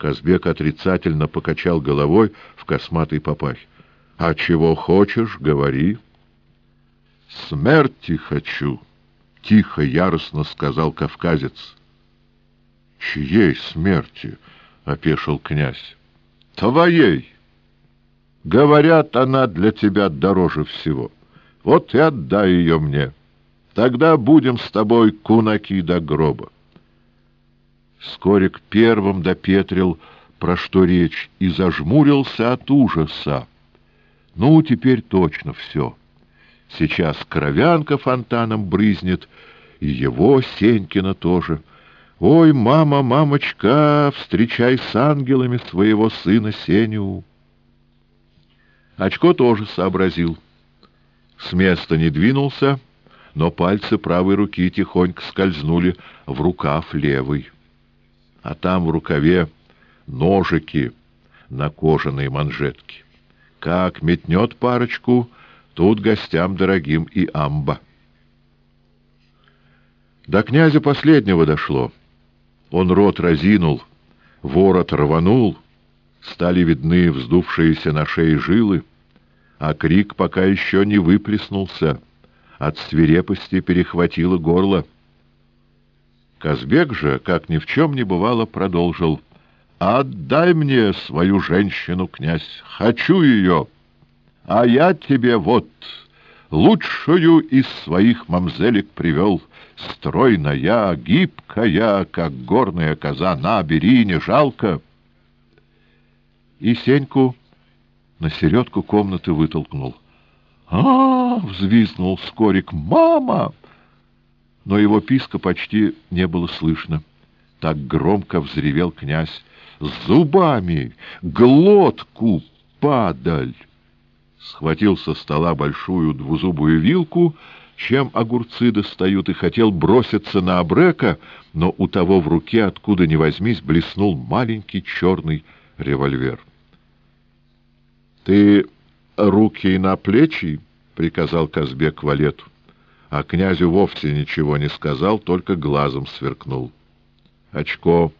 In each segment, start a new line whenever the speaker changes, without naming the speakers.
Казбек отрицательно покачал головой в косматой папахе. — А чего хочешь, говори. — Смерти хочу, — тихо, яростно сказал кавказец. — Чьей смерти? — опешил князь. — Твоей. Говорят, она для тебя дороже всего. Вот и отдай ее мне. Тогда будем с тобой кунаки до гроба. Скорик первым допетрил, про что речь, и зажмурился от ужаса. Ну, теперь точно все. Сейчас кровянка фонтаном брызнет, и его, Сенькина, тоже. Ой, мама, мамочка, встречай с ангелами своего сына Сеню. Очко тоже сообразил. С места не двинулся, но пальцы правой руки тихонько скользнули в рукав левой а там в рукаве ножики на кожаной манжетке. Как метнет парочку, тут гостям дорогим и амба. До князя последнего дошло. Он рот разинул, ворот рванул, стали видны вздувшиеся на шее жилы, а крик пока еще не выплеснулся, от свирепости перехватило горло. Казбек же, как ни в чем не бывало, продолжил. «Отдай мне свою женщину, князь, хочу ее, а я тебе вот лучшую из своих мамзелек привел, стройная, гибкая, как горная коза, на, бери, не жалко». И Сеньку на середку комнаты вытолкнул. «А, -а — взвизнул Скорик, — мама! Но его писка почти не было слышно. Так громко взревел князь. «Зубами! Глотку! Падаль!» Схватил со стола большую двузубую вилку, чем огурцы достают, и хотел броситься на Абрека, но у того в руке, откуда ни возьмись, блеснул маленький черный револьвер. — Ты руки на плечи? — приказал Казбек валету а князю вовсе ничего не сказал, только глазом сверкнул. Очко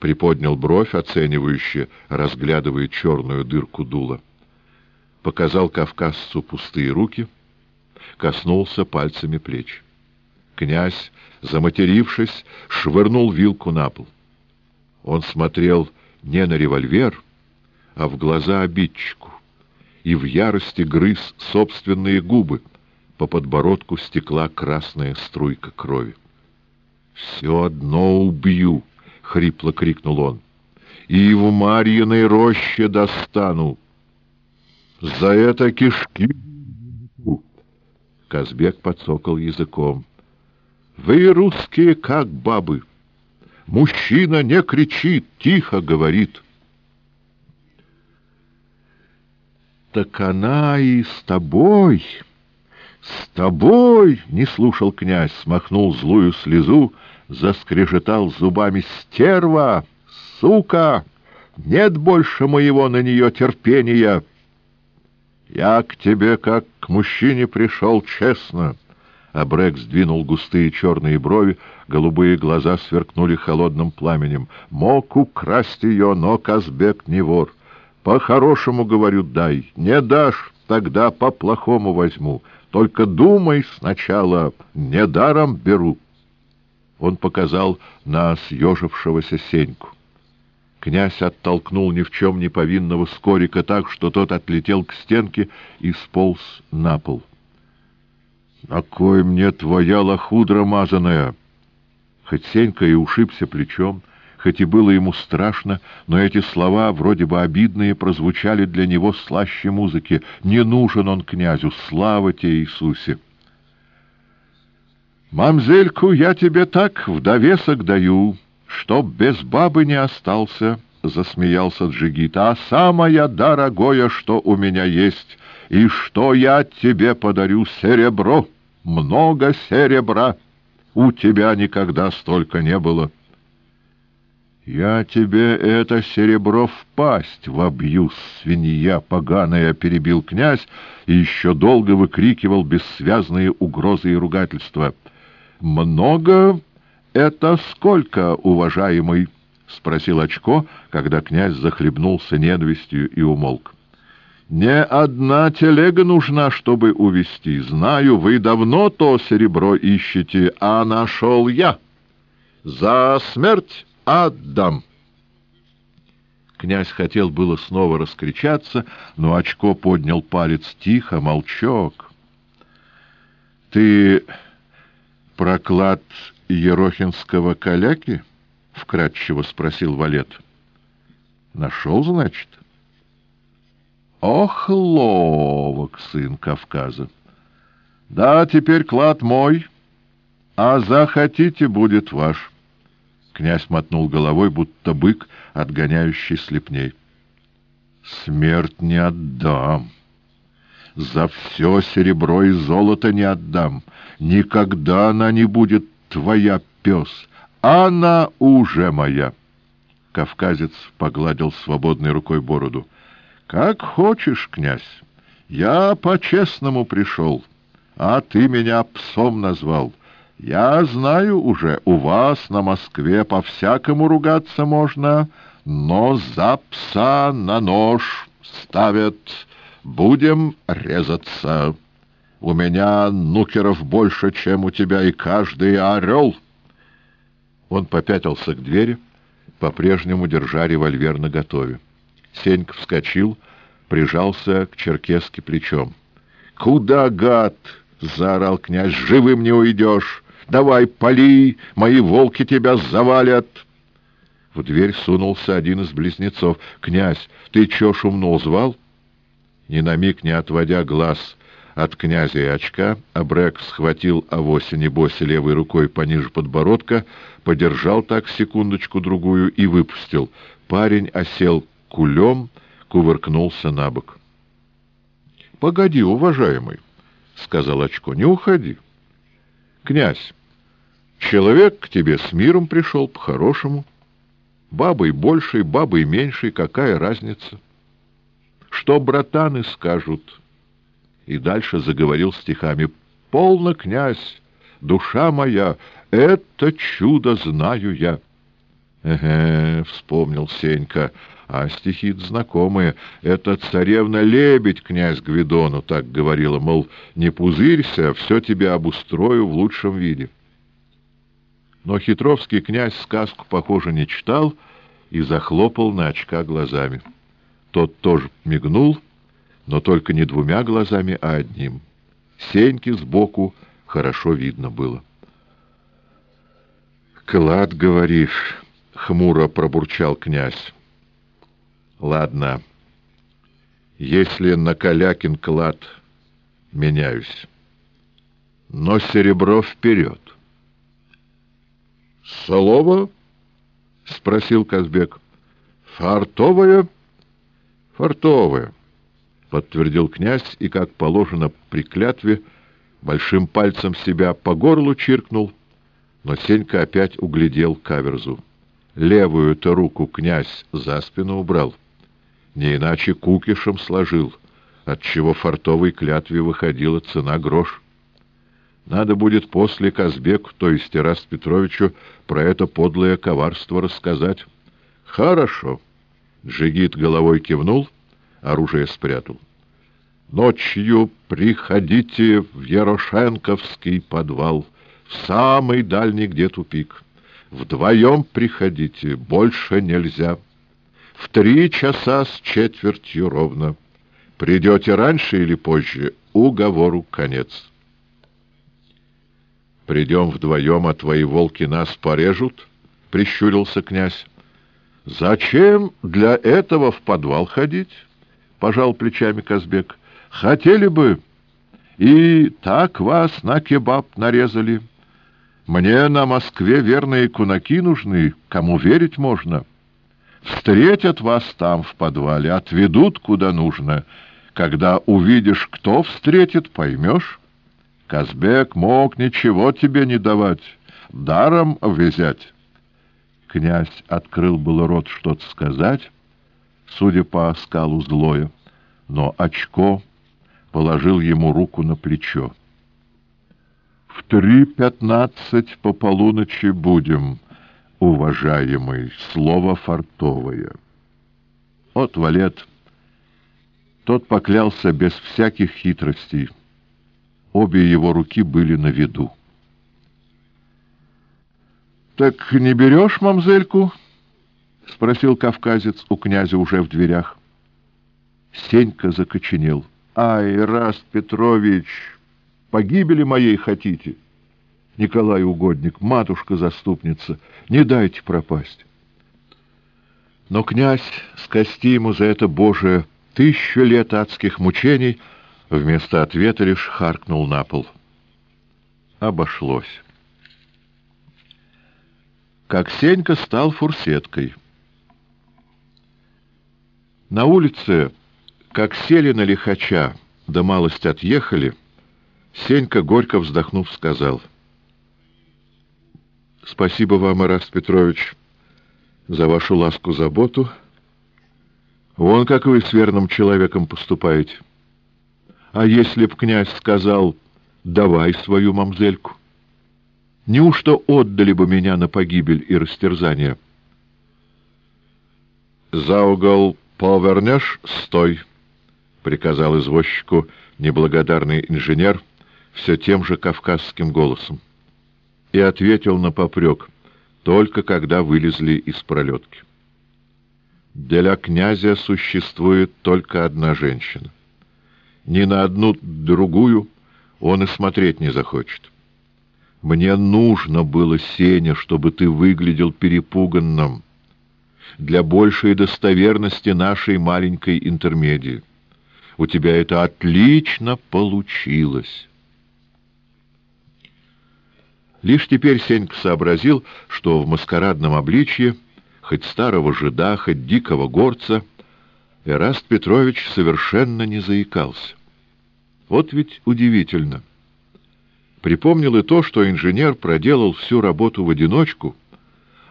приподнял бровь, оценивающе, разглядывая черную дырку дула. Показал кавказцу пустые руки, коснулся пальцами плеч. Князь, заматерившись, швырнул вилку на пол. Он смотрел не на револьвер, а в глаза обидчику, и в ярости грыз собственные губы — по подбородку стекла красная струйка крови. «Все одно убью!» — хрипло крикнул он. «И в Марьиной роще достану! За это кишки!» Казбек подсокал языком. «Вы, русские, как бабы! Мужчина не кричит, тихо говорит!» «Так она и с тобой!» «С тобой!» — не слушал князь, смахнул злую слезу, заскрежетал зубами «Стерва! Сука! Нет больше моего на нее терпения!» «Я к тебе, как к мужчине, пришел честно!» Абрек сдвинул густые черные брови, голубые глаза сверкнули холодным пламенем. «Мог украсть ее, но Казбек не вор. По-хорошему, говорю, дай. Не дашь, тогда по-плохому возьму. Только думай сначала, недаром беру. Он показал на съежившегося Сеньку. Князь оттолкнул ни в чем не повинного скорика так, что тот отлетел к стенке и сполз на пол. — На кой мне твоя лохудра мазаная? Хоть Сенька и ушибся плечом, — Хоть и было ему страшно, но эти слова, вроде бы обидные, прозвучали для него слаще музыки. «Не нужен он князю! Слава тебе, Иисусе!» «Мамзельку я тебе так в довесок даю, чтоб без бабы не остался», — засмеялся Джигит. «А самое дорогое, что у меня есть, и что я тебе подарю, серебро, много серебра. У тебя никогда столько не было». «Я тебе это серебро в пасть вобью, свинья поганая!» — перебил князь и еще долго выкрикивал бессвязные угрозы и ругательства. «Много — это сколько, уважаемый?» —— спросил Очко, когда князь захлебнулся ненавистью и умолк. «Не одна телега нужна, чтобы увести. Знаю, вы давно то серебро ищете, а нашел я. За смерть отдам». Князь хотел было снова раскричаться, но Очко поднял палец тихо, молчок. «Ты проклад Ерохинского каляки?» — вкратчиво спросил Валет. «Нашел, значит?» «Ох, ловок, сын Кавказа! Да, теперь клад мой, а захотите, будет ваш». Князь мотнул головой, будто бык, отгоняющий слепней. «Смерть не отдам. За все серебро и золото не отдам. Никогда она не будет твоя, пес. Она уже моя». Кавказец погладил свободной рукой бороду. «Как хочешь, князь. Я по-честному пришел, а ты меня псом назвал». Я знаю уже, у вас на Москве по-всякому ругаться можно, но за пса на нож ставят. Будем резаться. У меня нукеров больше, чем у тебя, и каждый орел. Он попятился к двери, по-прежнему держа револьвер наготове. Сенька вскочил, прижался к черкеске плечом. — Куда, гад? — заорал князь. — Живым не уйдешь! Давай, пали, мои волки тебя завалят!» В дверь сунулся один из близнецов. «Князь, ты чё шумно звал?» Ни на миг не отводя глаз от князя и очка, Абрек схватил авоси небоси левой рукой пониже подбородка, подержал так секундочку-другую и выпустил. Парень осел кулем, кувыркнулся на бок. — Погоди, уважаемый, — сказал очко, — не уходи. Князь, человек к тебе с миром пришел, по-хорошему. Бабой большей, бабой меньшей, какая разница? Что братаны скажут? И дальше заговорил стихами. Полно, князь, душа моя, это чудо знаю я. Эге, вспомнил Сенька, а стихи знакомые. Это царевна-лебедь, князь Гвидону, так говорила, мол, не пузырься, все тебе обустрою в лучшем виде. Но хитровский князь сказку, похоже, не читал и захлопал на очка глазами. Тот тоже мигнул, но только не двумя глазами, а одним. Сеньки сбоку хорошо видно было. «Клад, говоришь?» — хмуро пробурчал князь. Ладно, если на Калякин клад меняюсь, но серебро вперед. Солова? — спросил Казбек. — Фартовая? — Фартовая, — подтвердил князь и, как положено при клятве, большим пальцем себя по горлу чиркнул, но Сенька опять углядел каверзу. Левую-то руку князь за спину убрал — не иначе кукишем сложил, отчего фартовой клятве выходила цена грош. Надо будет после Казбеку, то есть Терас Петровичу, про это подлое коварство рассказать. Хорошо. Джигит головой кивнул, оружие спрятал. Ночью приходите в Ярошенковский подвал, в самый дальний, где тупик. Вдвоем приходите, больше нельзя. В три часа с четвертью ровно. Придете раньше или позже, уговору конец. Придем вдвоем, а твои волки нас порежут, — прищурился князь. Зачем для этого в подвал ходить? — пожал плечами Казбек. Хотели бы, и так вас на кебаб нарезали. Мне на Москве верные кунаки нужны, кому верить можно. — Встретят вас там в подвале, отведут куда нужно. Когда увидишь, кто встретит, поймешь. Казбек мог ничего тебе не давать, даром взять. Князь открыл было рот что-то сказать, судя по скалу злое, но очко положил ему руку на плечо. — В три пятнадцать по полуночи будем, уважаемый, слово фартовое. От валет. Тот поклялся без всяких хитростей. Обе его руки были на виду. «Так не берешь мамзельку?» — спросил кавказец у князя уже в дверях. Сенька закоченел. «Ай, Раст Петрович, погибели моей хотите?» Николай Угодник, матушка-заступница, не дайте пропасть. Но князь, скости ему за это Божие тысячу лет адских мучений, вместо ответа лишь харкнул на пол. Обошлось. Как Сенька стал фурсеткой. На улице, как сели на лихача, да малость отъехали, Сенька, горько вздохнув, сказал — Спасибо вам, Ираст Петрович, за вашу ласку-заботу. Вон как вы с верным человеком поступаете. А если б князь сказал «давай свою мамзельку», неужто отдали бы меня на погибель и растерзание? «За угол повернешь, стой!» — приказал извозчику неблагодарный инженер все тем же кавказским голосом и ответил на попрек, только когда вылезли из пролетки. Для князя существует только одна женщина. Ни на одну другую он и смотреть не захочет. Мне нужно было, Сеня, чтобы ты выглядел перепуганным для большей достоверности нашей маленькой интермедии. У тебя это отлично получилось». Лишь теперь Сенька сообразил, что в маскарадном обличье, хоть старого жида, хоть дикого горца, Эраст Петрович совершенно не заикался. Вот ведь удивительно. Припомнил и то, что инженер проделал всю работу в одиночку,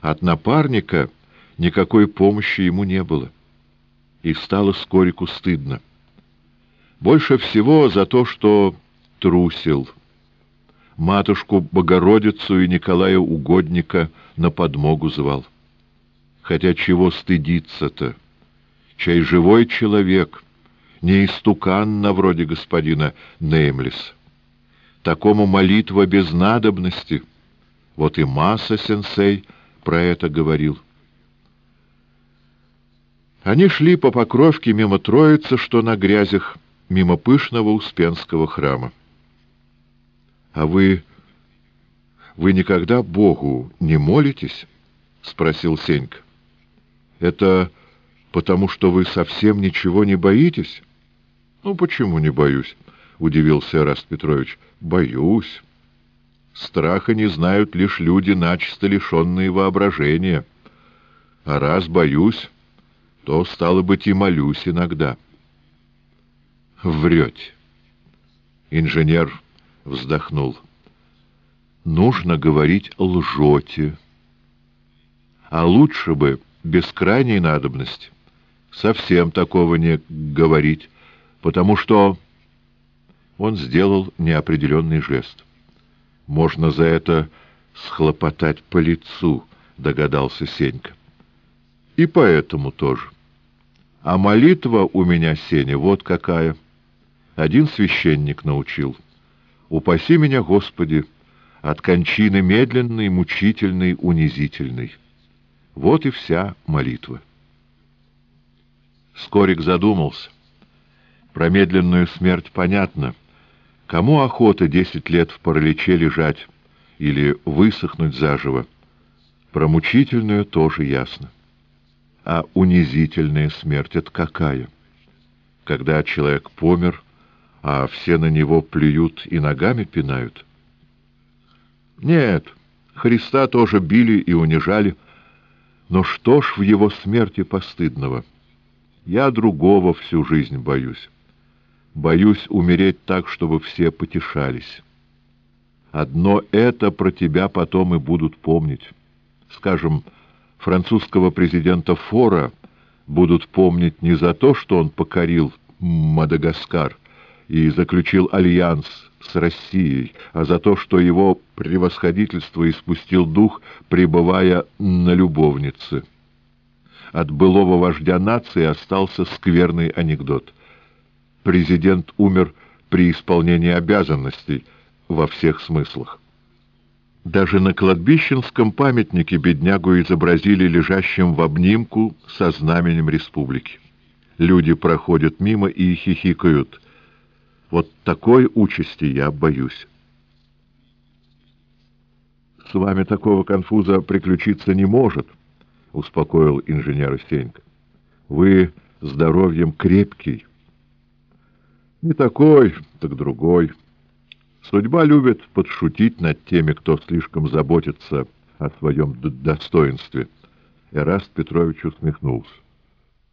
от напарника никакой помощи ему не было. И стало Скорику стыдно. Больше всего за то, что трусил — матушку Богородицу и Николая Угодника на подмогу звал. Хотя чего стыдиться-то? Чай живой человек, не истукан на вроде господина Неймлис. Такому молитва без надобности. Вот и Масса сенсей про это говорил. Они шли по покровке мимо Троицы, что на грязях, мимо пышного Успенского храма. — А вы... вы никогда Богу не молитесь? — спросил Сенька. — Это потому, что вы совсем ничего не боитесь? — Ну, почему не боюсь? — удивился Раст Петрович. — Боюсь. Страха не знают лишь люди, начисто лишенные воображения. А раз боюсь, то, стало быть, и молюсь иногда. — Врете. Инженер вздохнул. Нужно говорить лжете. А лучше бы, без крайней надобности, совсем такого не говорить, потому что... Он сделал неопределенный жест. Можно за это схлопотать по лицу, догадался Сенька. И поэтому тоже. А молитва у меня, Сеня, вот какая. Один священник научил — Упаси меня, Господи, от кончины медленной, мучительной, унизительной. Вот и вся молитва. Скорик задумался. Про медленную смерть понятно. Кому охота десять лет в параличе лежать или высохнуть заживо? Про мучительную тоже ясно. А унизительная смерть — это какая? Когда человек помер, а все на него плюют и ногами пинают? Нет, Христа тоже били и унижали, но что ж в его смерти постыдного? Я другого всю жизнь боюсь. Боюсь умереть так, чтобы все потешались. Одно это про тебя потом и будут помнить. Скажем, французского президента Фора будут помнить не за то, что он покорил Мадагаскар, и заключил альянс с Россией, а за то, что его превосходительство испустил дух, пребывая на любовнице. От былого вождя нации остался скверный анекдот. Президент умер при исполнении обязанностей во всех смыслах. Даже на кладбищенском памятнике беднягу изобразили лежащим в обнимку со знаменем республики. Люди проходят мимо и хихикают. Вот такой участи я боюсь. — С вами такого конфуза приключиться не может, — успокоил инженер Сенька. — Вы здоровьем крепкий. — Не такой, так другой. Судьба любит подшутить над теми, кто слишком заботится о своем достоинстве. Эраст Петрович усмехнулся.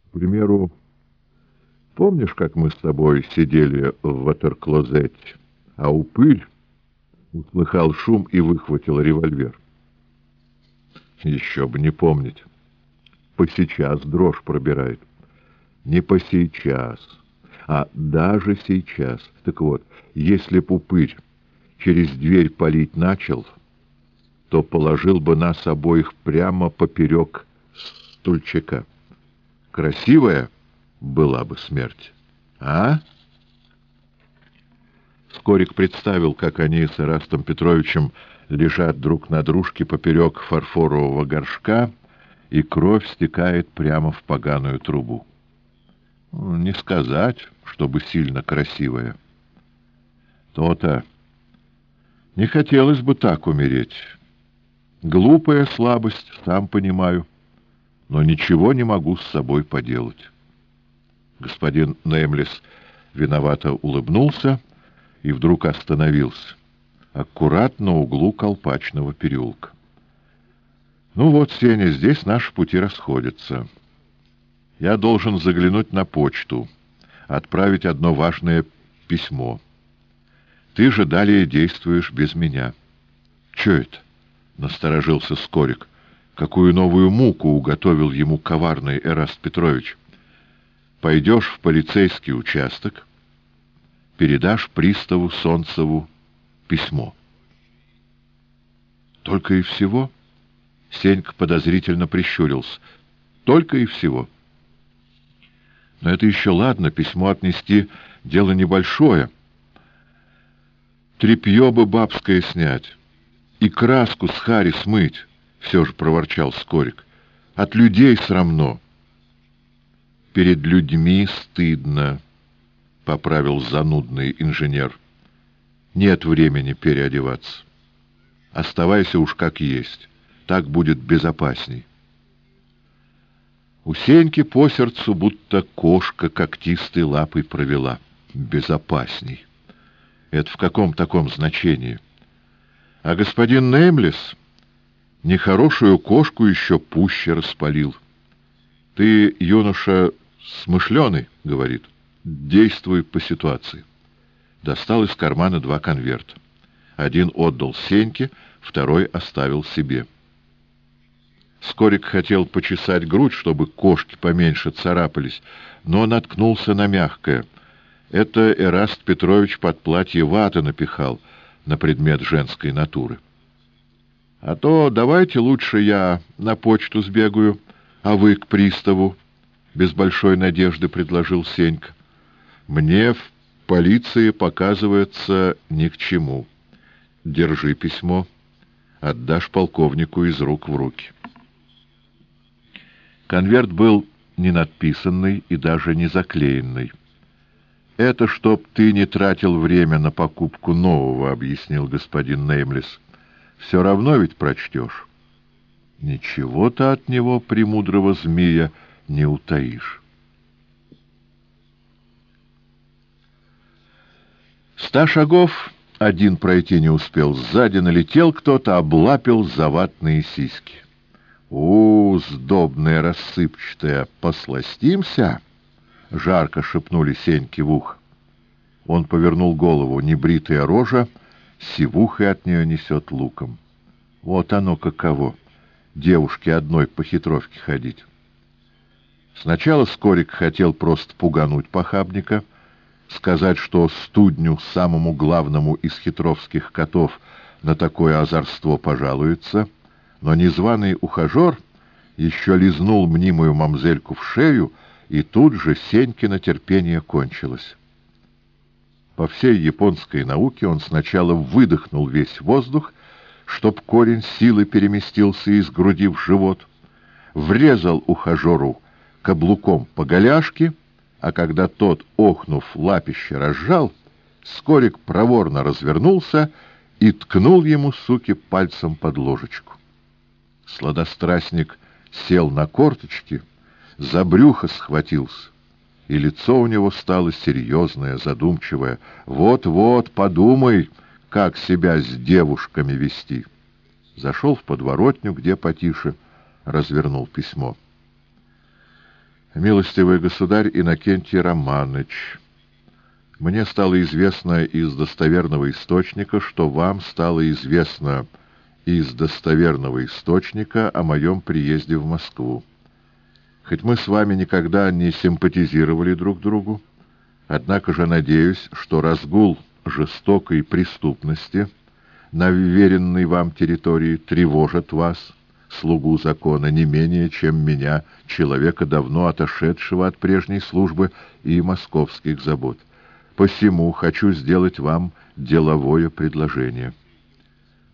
К примеру, Помнишь, как мы с тобой сидели в ватерклозете, а упырь услыхал шум и выхватил револьвер? Еще бы не помнить. По сейчас дрожь пробирает. Не по сейчас, а даже сейчас. Так вот, если б упырь через дверь палить начал, то положил бы нас обоих прямо поперек стульчика. Красивая? Была бы смерть. А? Скорик представил, как они с Ирастом Петровичем лежат друг на дружке поперек фарфорового горшка, и кровь стекает прямо в поганую трубу. Не сказать, чтобы сильно красивая. То-то. Не хотелось бы так умереть. Глупая слабость, сам понимаю, но ничего не могу с собой поделать. Господин Неймлис виновато улыбнулся и вдруг остановился, аккуратно на углу Колпачного переулка. «Ну вот, Сеня, здесь наши пути расходятся. Я должен заглянуть на почту, отправить одно важное письмо. Ты же далее действуешь без меня». «Че это?» — насторожился Скорик. «Какую новую муку уготовил ему коварный Эраст Петрович?» Пойдешь в полицейский участок, передашь приставу Солнцеву письмо. Только и всего? Сенька подозрительно прищурился. Только и всего. Но это еще ладно, письмо отнести — дело небольшое. Трепье бы бабское снять и краску с хари смыть, — все же проворчал Скорик. От людей срамно перед людьми стыдно, — поправил занудный инженер. Нет времени переодеваться. Оставайся уж как есть. Так будет безопасней. У Сеньки по сердцу будто кошка когтистой лапой провела. Безопасней. Это в каком таком значении? А господин Неймлес нехорошую кошку еще пуще распалил. Ты, юноша, «Смышленый», — говорит, — «действуй по ситуации». Достал из кармана два конверта. Один отдал Сеньке, второй оставил себе. Скорик хотел почесать грудь, чтобы кошки поменьше царапались, но наткнулся на мягкое. Это Эраст Петрович под платье ваты напихал на предмет женской натуры. «А то давайте лучше я на почту сбегаю, а вы к приставу». — без большой надежды предложил Сенька. «Мне в полиции показывается ни к чему. Держи письмо, отдашь полковнику из рук в руки». Конверт был не надписанный и даже не заклеенный. «Это чтоб ты не тратил время на покупку нового», — объяснил господин Неймлис. «Все равно ведь прочтешь». «Ничего-то от него, премудрого змея», — не утаишь. Ста шагов один пройти не успел. Сзади налетел кто-то, облапил заватные сиськи. «У, сдобная рассыпчатая, посластимся?» — жарко шепнули Сеньки в ухо. Он повернул голову, небритая рожа, сивухой от нее несет луком. Вот оно каково, девушке одной по хитровке ходить. Сначала Скорик хотел просто пугануть похабника, сказать, что студню, самому главному из хитровских котов, на такое озорство пожалуется, но незваный ухажер еще лизнул мнимую мамзельку в шею, и тут же Сенькино терпение кончилось. По всей японской науке он сначала выдохнул весь воздух, чтоб корень силы переместился из груди в живот, врезал ухажеру каблуком по голяшке, а когда тот, охнув, лапище разжал, Скорик проворно развернулся и ткнул ему, суки, пальцем под ложечку. Сладострастник сел на корточки, за брюхо схватился, и лицо у него стало серьезное, задумчивое. «Вот-вот, подумай, как себя с девушками вести!» Зашел в подворотню, где потише, развернул письмо. «Милостивый государь Иннокентий Романыч, мне стало известно из достоверного источника, что вам стало известно из достоверного источника о моем приезде в Москву. Хоть мы с вами никогда не симпатизировали друг другу, однако же надеюсь, что разгул жестокой преступности на вверенной вам территории тревожит вас, слугу закона, не менее, чем меня, человека, давно отошедшего от прежней службы и московских забот. Посему хочу сделать вам деловое предложение.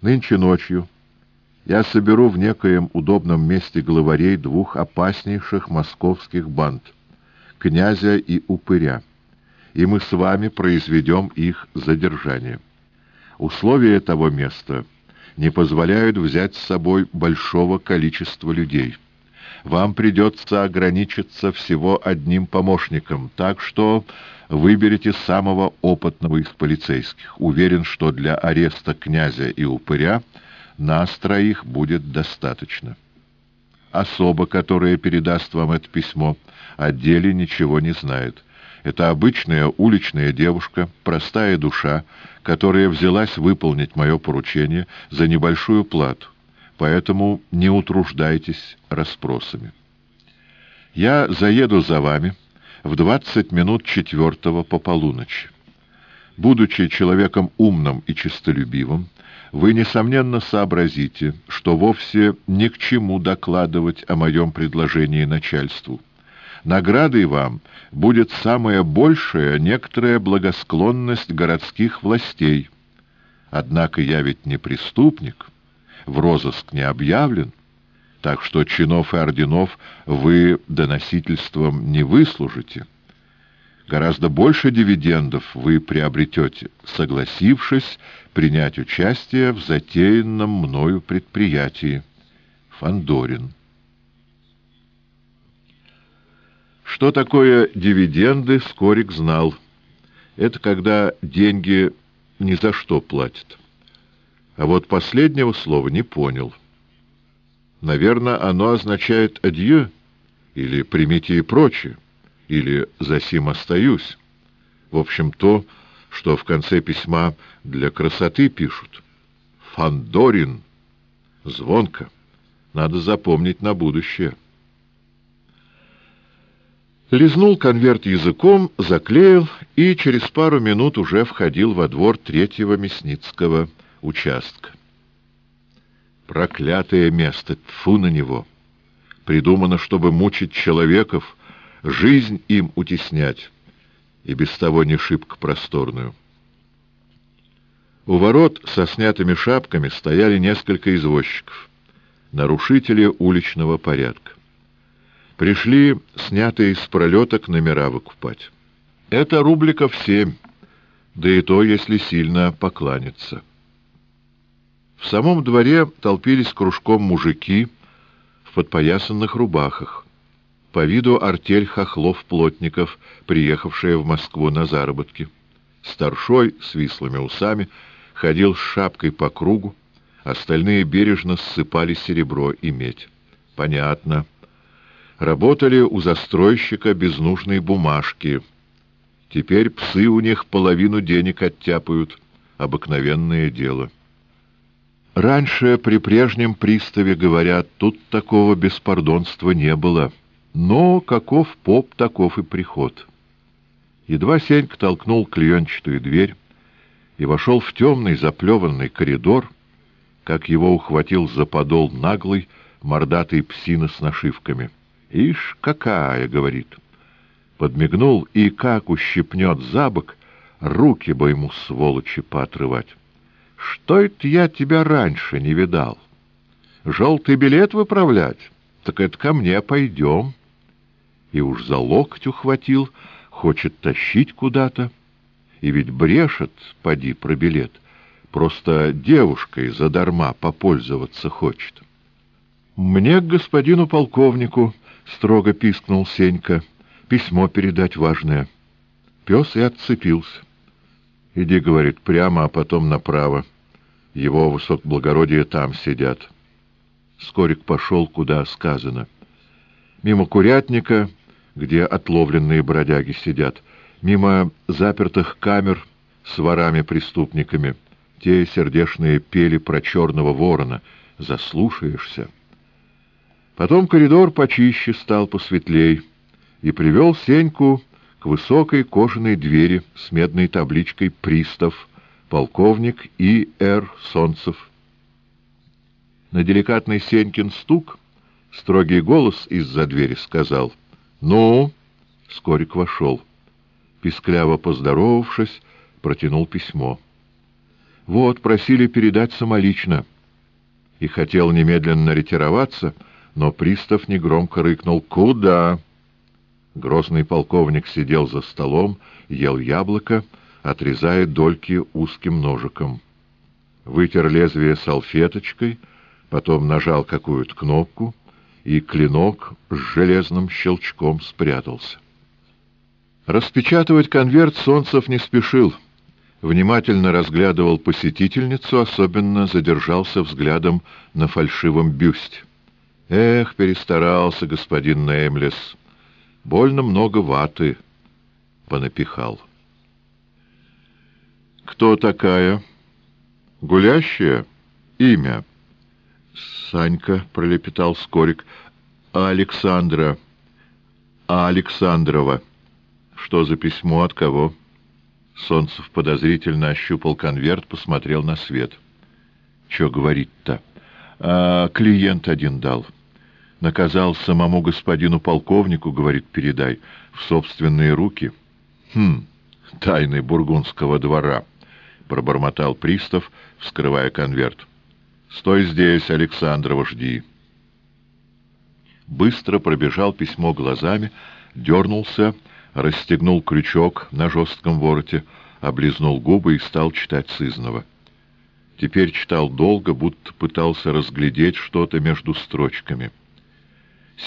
Нынче ночью я соберу в некоем удобном месте главарей двух опаснейших московских банд — князя и упыря, и мы с вами произведем их задержание. Условия того места — не позволяют взять с собой большого количества людей. Вам придется ограничиться всего одним помощником, так что выберите самого опытного из полицейских. Уверен, что для ареста князя и упыря нас троих будет достаточно. Особа, которая передаст вам это письмо, о деле ничего не знает. Это обычная уличная девушка, простая душа, которая взялась выполнить мое поручение за небольшую плату, поэтому не утруждайтесь расспросами. Я заеду за вами в двадцать минут четвертого по полуночи. Будучи человеком умным и честолюбивым, вы, несомненно, сообразите, что вовсе ни к чему докладывать о моем предложении начальству. Наградой вам будет самая большая некоторая благосклонность городских властей. Однако я ведь не преступник, в розыск не объявлен, так что чинов и орденов вы доносительством не выслужите. Гораздо больше дивидендов вы приобретете, согласившись принять участие в затеянном мною предприятии. Фандорин Что такое дивиденды, Скорик знал. Это когда деньги ни за что платят. А вот последнего слова не понял. Наверное, оно означает «адье» или «примите и прочее», или «за сим остаюсь». В общем, то, что в конце письма для красоты пишут. Фандорин. Звонко. Надо запомнить на будущее. Лизнул конверт языком, заклеил и через пару минут уже входил во двор третьего мясницкого участка. Проклятое место, тфу на него! Придумано, чтобы мучить человеков, жизнь им утеснять, и без того не шибко просторную. У ворот со снятыми шапками стояли несколько извозчиков, нарушители уличного порядка. Пришли снятые с пролеток номера выкупать. Это рубликов семь, да и то, если сильно покланяться. В самом дворе толпились кружком мужики в подпоясанных рубахах. По виду артель хохлов-плотников, приехавшая в Москву на заработки. Старшой с вислыми усами ходил с шапкой по кругу, остальные бережно ссыпали серебро и медь. Понятно работали у застройщика без нужной бумажки. Теперь псы у них половину денег оттяпают. Обыкновенное дело. Раньше при прежнем приставе, говорят, тут такого беспардонства не было. Но каков поп, таков и приход. Едва Сенька толкнул клеенчатую дверь и вошел в темный заплеванный коридор, как его ухватил за подол наглый, мордатый псина с нашивками. «Ишь, какая!» — говорит. Подмигнул и как ущипнет за бок, руки бы ему, сволочи, поотрывать. «Что это я тебя раньше не видал? Желтый билет выправлять? Так это ко мне пойдем». И уж за локоть ухватил, хочет тащить куда-то. И ведь брешет, поди, про билет. Просто девушкой задарма попользоваться хочет. «Мне к господину полковнику», — строго пискнул Сенька, — «письмо передать важное». Пес и отцепился. «Иди, — говорит, — прямо, а потом направо. Его высокоблагородие там сидят». Скорик пошел, куда сказано. Мимо курятника, где отловленные бродяги сидят, мимо запертых камер с ворами-преступниками. Те сердешные пели про черного ворона. Заслушаешься. Потом коридор почище стал посветлей и привел Сеньку к высокой кожаной двери с медной табличкой «Пристав», полковник И.Р. Солнцев. На деликатный Сенькин стук строгий голос из-за двери сказал «Ну?» Скорик вошел. Пискляво поздоровавшись, протянул письмо. «Вот, просили передать самолично». И хотел немедленно ретироваться — но пристав негромко рыкнул «Куда?». Грозный полковник сидел за столом, ел яблоко, отрезая дольки узким ножиком. Вытер лезвие салфеточкой, потом нажал какую-то кнопку, и клинок с железным щелчком спрятался. Распечатывать конверт Солнцев не спешил. Внимательно разглядывал посетительницу, особенно задержался взглядом на фальшивом бюсте. Эх, перестарался господин Неймлес. Больно много ваты понапихал. Кто такая? Гулящая? Имя? Санька, пролепетал Скорик. Александра? Александрова? Что за письмо от кого? Солнцев подозрительно ощупал конверт, посмотрел на свет. Че говорить-то? А клиент один дал. — наказал самому господину полковнику, говорит, передай, в собственные руки. Хм, тайны бургундского двора, пробормотал пристав, вскрывая конверт. Стой здесь, Александрова, жди. Быстро пробежал письмо глазами, дернулся, расстегнул крючок на жестком вороте, облизнул губы и стал читать сызного. Теперь читал долго, будто пытался разглядеть что-то между строчками.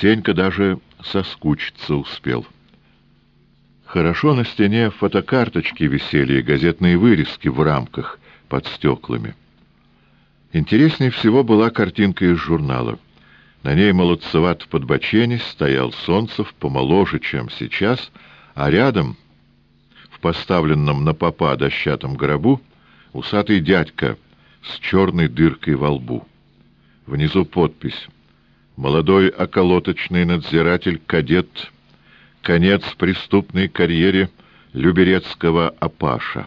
Сенька даже соскучиться успел. Хорошо на стене фотокарточки висели и газетные вырезки в рамках под стеклами. Интереснее всего была картинка из журнала. На ней молодцеват подбоченись стоял Солнцев, помоложе, чем сейчас, а рядом, в поставленном на попа дощатом гробу, усатый дядька с черной дыркой во лбу. Внизу подпись молодой околоточный надзиратель-кадет, конец преступной карьере Люберецкого Апаша.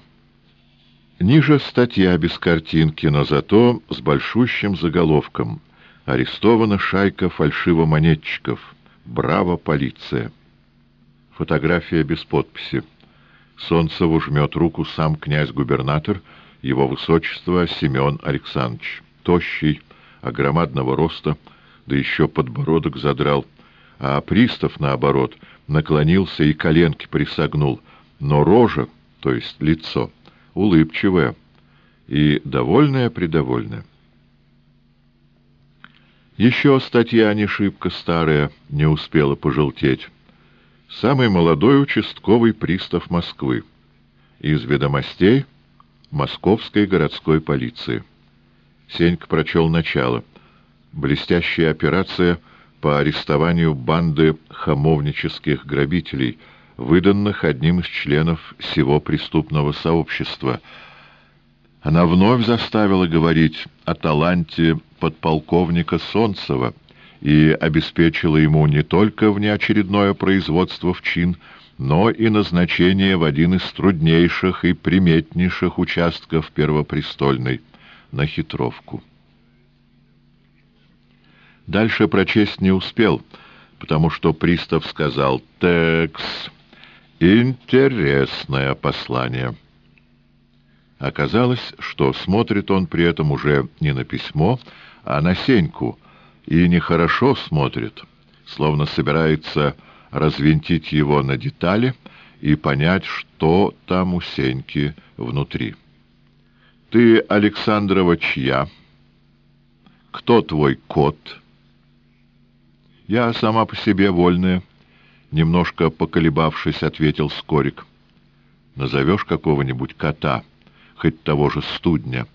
Ниже статья без картинки, но зато с большущим заголовком «Арестована шайка фальшивомонетчиков. Браво, полиция!» Фотография без подписи. Солнцеву жмет руку сам князь-губернатор, его высочество Семен Александрович. Тощий, огромадного роста, да еще подбородок задрал, а пристав, наоборот, наклонился и коленки присогнул, но рожа, то есть лицо, улыбчивое и довольное-предовольное. Еще статья не шибко старая, не успела пожелтеть. Самый молодой участковый пристав Москвы. Из ведомостей Московской городской полиции. Сенька прочел начало — блестящая операция по арестованию банды хамовнических грабителей, выданных одним из членов всего преступного сообщества. Она вновь заставила говорить о таланте подполковника Солнцева и обеспечила ему не только внеочередное производство в чин, но и назначение в один из труднейших и приметнейших участков Первопрестольной — на хитровку. Дальше прочесть не успел, потому что пристав сказал «Текс, интересное послание». Оказалось, что смотрит он при этом уже не на письмо, а на Сеньку, и нехорошо смотрит, словно собирается развинтить его на детали и понять, что там у Сеньки внутри. «Ты, Александрова, чья? Кто твой кот?» «Я сама по себе вольная», — немножко поколебавшись, ответил Скорик. «Назовешь какого-нибудь кота, хоть того же студня,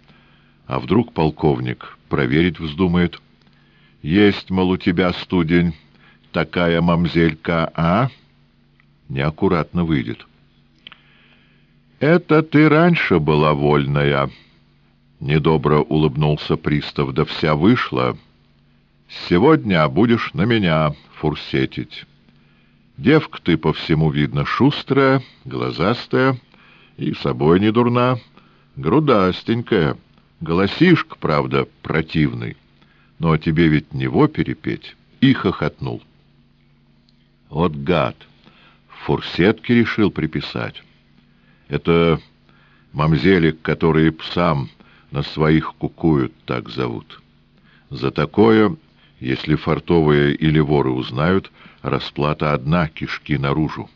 а вдруг полковник проверить вздумает. Есть, мол, у тебя студень, такая мамзелька, а?» Неаккуратно выйдет. «Это ты раньше была вольная», — недобро улыбнулся пристав, — «да вся вышла». Сегодня будешь на меня фурсетить. Девка ты по всему видно шустрая, глазастая и собой не дурна, грудастенькая, голосишка, правда, противный, но тебе ведь не в опере петь. И хохотнул. Вот гад! Фурсетки решил приписать. Это мамзелик, которые псам на своих кукуют, так зовут. За такое если фартовые или воры узнают, расплата одна — кишки наружу.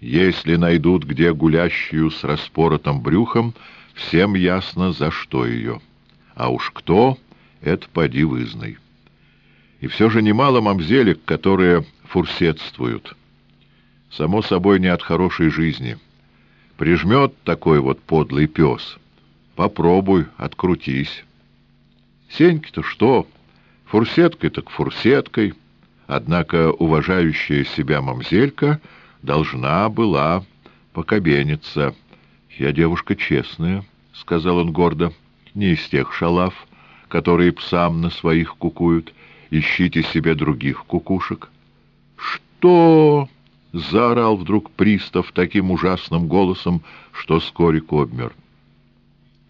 Если найдут где гулящую с распоротым брюхом, всем ясно, за что ее. А уж кто — это поди вызнай. И все же немало мамзелек, которые фурсетствуют. Само собой, не от хорошей жизни. Прижмет такой вот подлый пес. Попробуй, открутись. Сеньки-то что? Фурсеткой так фурсеткой, однако уважающая себя мамзелька должна была покобениться. «Я девушка честная», — сказал он гордо, — «не из тех шалав, которые псам на своих кукуют. Ищите себе других кукушек». «Что?» — заорал вдруг пристав таким ужасным голосом, что Скорик обмер.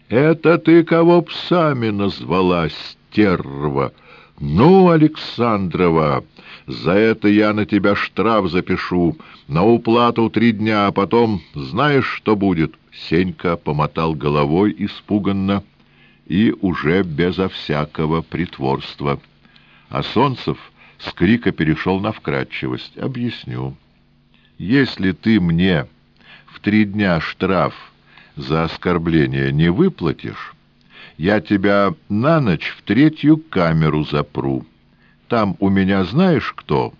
«Это ты кого псами назвала, стерва?» «Ну, Александрова, за это я на тебя штраф запишу, на уплату три дня, а потом знаешь, что будет?» Сенька помотал головой испуганно и уже безо всякого притворства. А Солнцев с крика перешел на вкратчивость. «Объясню. Если ты мне в три дня штраф за оскорбление не выплатишь, я тебя на ночь в третью камеру запру. Там у меня знаешь кто?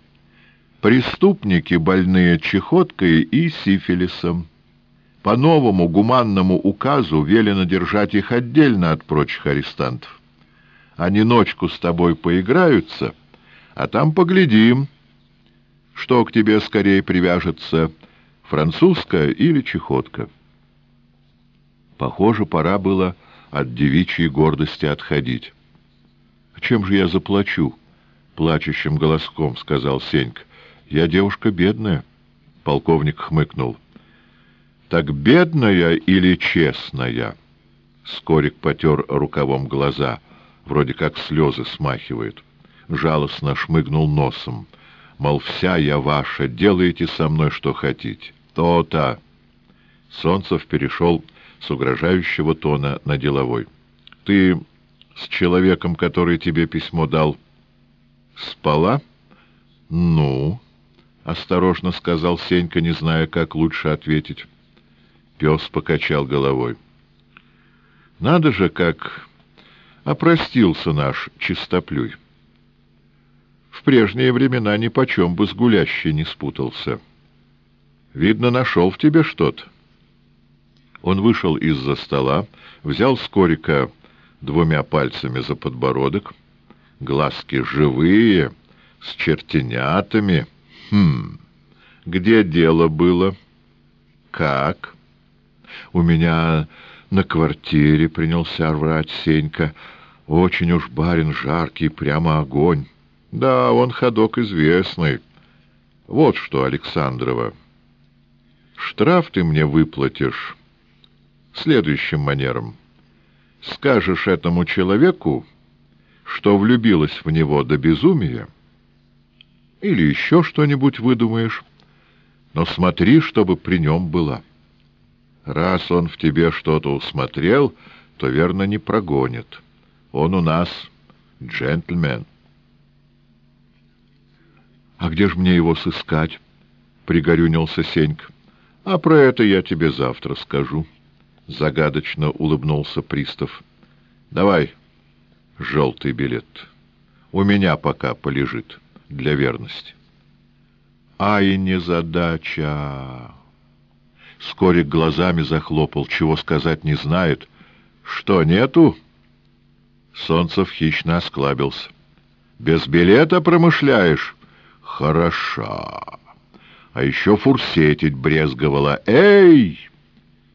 Преступники, больные чехоткой и сифилисом. По новому гуманному указу велено держать их отдельно от прочих арестантов. Они ночку с тобой поиграются, а там поглядим, что к тебе скорее привяжется, французская или чехотка. Похоже, пора было от девичьей гордости отходить. — Чем же я заплачу? — плачущим голоском сказал Сенька. — Я девушка бедная. Полковник хмыкнул. — Так бедная или честная? Скорик потер рукавом глаза, вроде как слезы смахивает. Жалостно шмыгнул носом. Мол, вся я ваша, делайте со мной, что хотите. То-то. Солнцев перешел с угрожающего тона на деловой. «Ты с человеком, который тебе письмо дал, спала?» «Ну?» — осторожно сказал Сенька, не зная, как лучше ответить. Пес покачал головой. «Надо же, как опростился наш чистоплюй. В прежние времена ни почем бы с гулящей не спутался. Видно, нашел в тебе что-то». Он вышел из-за стола, взял Скорика двумя пальцами за подбородок. Глазки живые, с чертенятами. Хм, где дело было? Как? У меня на квартире принялся врать Сенька. Очень уж барин жаркий, прямо огонь. Да, он ходок известный. Вот что, Александрова, штраф ты мне выплатишь следующим манером. Скажешь этому человеку, что влюбилась в него до безумия, или еще что-нибудь выдумаешь, но смотри, чтобы при нем была. Раз он в тебе что-то усмотрел, то, верно, не прогонит. Он у нас джентльмен. — А где же мне его сыскать? — пригорюнился Сенька. — А про это я тебе завтра скажу. Загадочно улыбнулся пристав. — Давай желтый билет. У меня пока полежит для верности. Ай, незадача! Скорик глазами захлопал, чего сказать не знает. Что, нету? Солнцев хищно осклабился. Без билета промышляешь? Хороша. А еще фурсетить брезговала. Эй!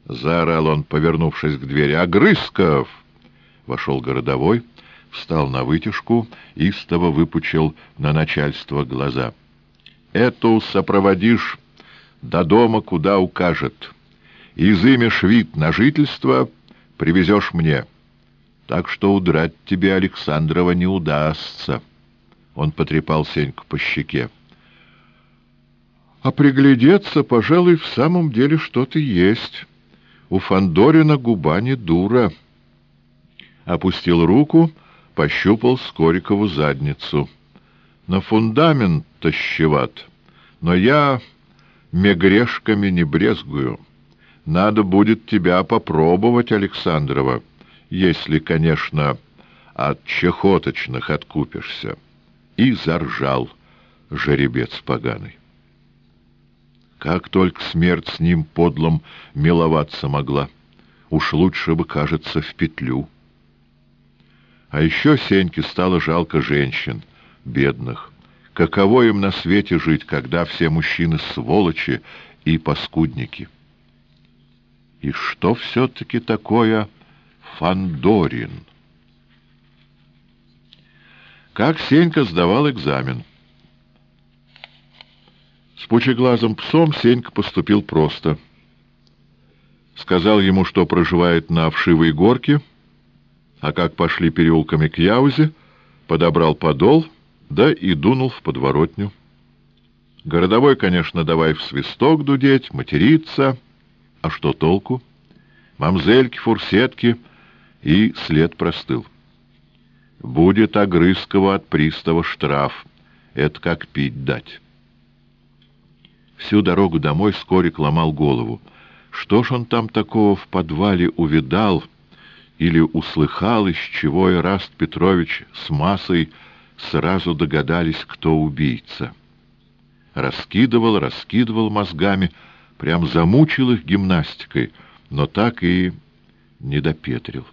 Заорал он, повернувшись к двери. Огрызков! Вошел городовой встал на вытяжку, истово выпучил на начальство глаза. «Эту сопроводишь до дома, куда укажет. Изымешь вид на жительство, привезешь мне. Так что удрать тебе, Александрова, не удастся». Он потрепал Сеньку по щеке. «А приглядеться, пожалуй, в самом деле что-то есть. У Фандорина губа не дура». Опустил руку пощупал Скорикову задницу. На фундамент тащеват, но я мегрешками не брезгую. Надо будет тебя попробовать, Александрова, если, конечно, от чехоточных откупишься. И заржал жеребец поганый. Как только смерть с ним подлом миловаться могла, уж лучше бы, кажется, в петлю. А еще Сеньке стало жалко женщин, бедных. Каково им на свете жить, когда все мужчины сволочи и паскудники? И что все-таки такое Фандорин? Как Сенька сдавал экзамен? С пучеглазым псом Сенька поступил просто. Сказал ему, что проживает на Вшивой горке — а как пошли переулками к Яузе, подобрал подол, да и дунул в подворотню. Городовой, конечно, давай в свисток дудеть, материться. А что толку? Мамзельки, фурсетки, и след простыл. Будет Огрызкова от пристава штраф. Это как пить дать. Всю дорогу домой Скорик ломал голову. Что ж он там такого в подвале увидал, или услыхал, из чего Ираст Петрович с массой сразу догадались, кто убийца. Раскидывал, раскидывал мозгами, прям замучил их гимнастикой, но так и не допетрил.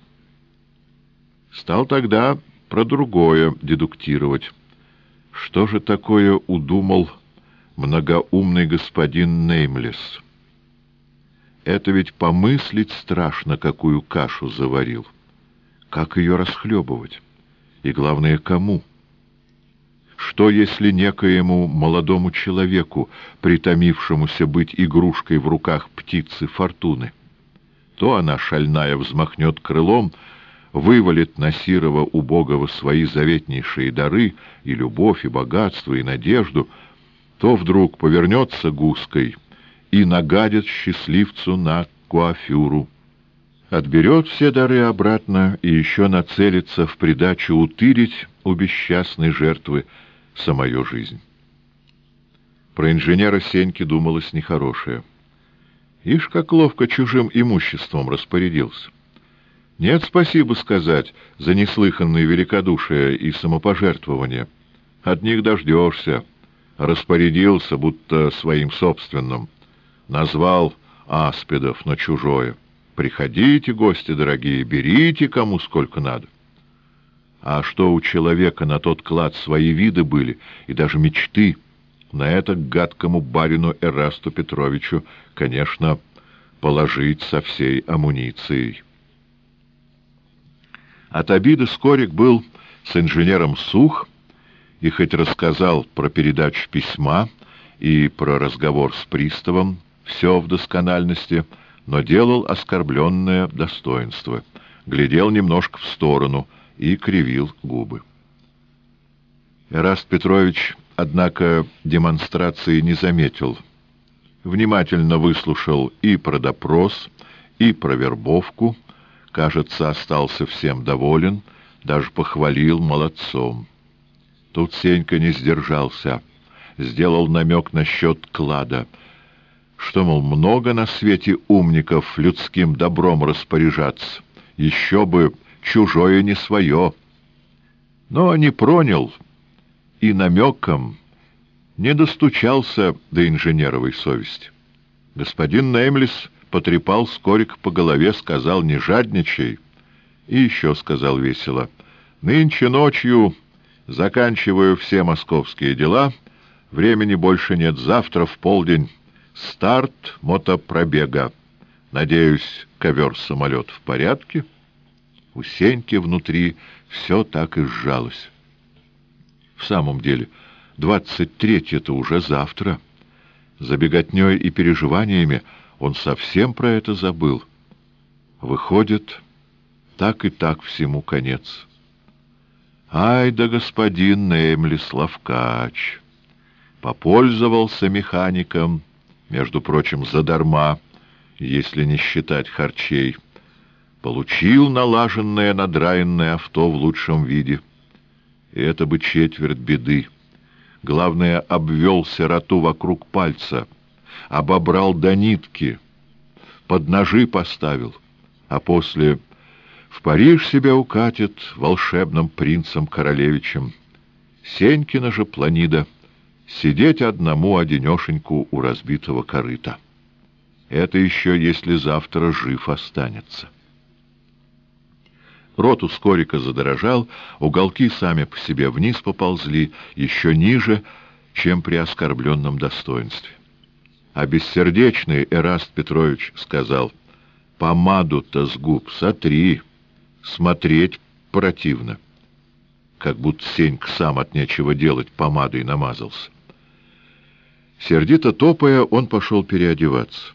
Стал тогда про другое дедуктировать. Что же такое удумал многоумный господин Неймлес? Это ведь помыслить страшно, какую кашу заварил. Как ее расхлебывать? И главное, кому? Что, если некоему молодому человеку, притомившемуся быть игрушкой в руках птицы фортуны? То она, шальная, взмахнет крылом, вывалит на Сирова убогого свои заветнейшие дары, и любовь, и богатство, и надежду, то вдруг повернется гуской — и нагадит счастливцу на куафюру. Отберет все дары обратно и еще нацелится в придачу утырить у бесчастной жертвы самую жизнь. Про инженера Сеньки думалось нехорошее. Ишь, как ловко чужим имуществом распорядился. Нет спасибо сказать за неслыханное великодушие и самопожертвование. От них дождешься. Распорядился, будто своим собственным назвал аспидов на чужое. Приходите, гости дорогие, берите кому сколько надо. А что у человека на тот клад свои виды были и даже мечты, на это гадкому барину Эрасту Петровичу, конечно, положить со всей амуницией. От обиды Скорик был с инженером сух и хоть рассказал про передачу письма и про разговор с приставом, все в доскональности, но делал оскорбленное достоинство, глядел немножко в сторону и кривил губы. Эраст Петрович, однако, демонстрации не заметил. Внимательно выслушал и про допрос, и про вербовку, кажется, остался всем доволен, даже похвалил молодцом. Тут Сенька не сдержался, сделал намек насчет клада, что, мол, много на свете умников людским добром распоряжаться, еще бы чужое не свое. Но не пронял и намеком не достучался до инженеровой совести. Господин Неймлис потрепал Скорик по голове, сказал «не жадничай», и еще сказал весело «нынче ночью заканчиваю все московские дела, времени больше нет, завтра в полдень старт мотопробега. Надеюсь, ковер-самолет в порядке?» У Сеньки внутри все так и сжалось. В самом деле, двадцать третье-то уже завтра. За беготней и переживаниями он совсем про это забыл. Выходит, так и так всему конец. Ай да господин Неймлис Лавкач! Попользовался механиком, между прочим, задарма, если не считать харчей. Получил налаженное надраенное авто в лучшем виде. И это бы четверть беды. Главное, обвел сироту вокруг пальца — обобрал до нитки, под ножи поставил, а после в Париж себя укатит волшебным принцем-королевичем. Сенькина же планида — сидеть одному одинешеньку у разбитого корыта. Это еще если завтра жив останется. Рот у Скорика задорожал, уголки сами по себе вниз поползли, еще ниже, чем при оскорбленном достоинстве. А бессердечный Эраст Петрович сказал, «Помаду-то с губ сотри, смотреть противно». Как будто Сенька сам от нечего делать помадой намазался. Сердито топая, он пошел переодеваться.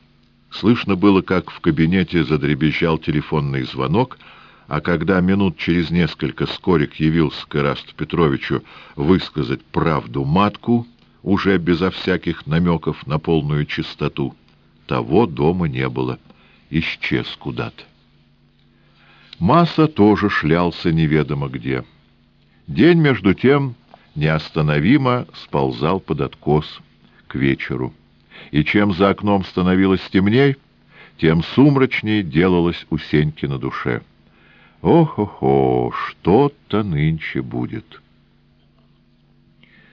Слышно было, как в кабинете задребезжал телефонный звонок, а когда минут через несколько Скорик явился к Ирасту Петровичу высказать правду матку, уже безо всяких намеков на полную чистоту. Того дома не было, исчез куда-то. Масса тоже шлялся неведомо где. День, между тем, неостановимо сползал под откос к вечеру. И чем за окном становилось темней, тем сумрачнее делалось у Сеньки на душе. Ох-охо, что-то нынче будет».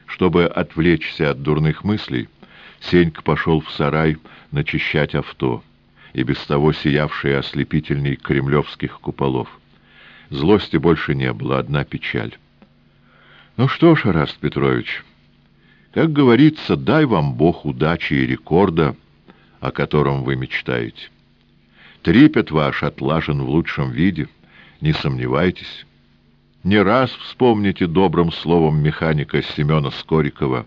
Чтобы отвлечься от дурных мыслей, Сенька пошел в сарай начищать авто, и без того сиявшие ослепительней кремлевских куполов. Злости больше не было, одна печаль. Ну что ж, Раст Петрович, как говорится, дай вам Бог удачи и рекорда, о котором вы мечтаете. Трипет ваш отлажен в лучшем виде, не сомневайтесь. Не раз вспомните добрым словом механика Семена Скорикова.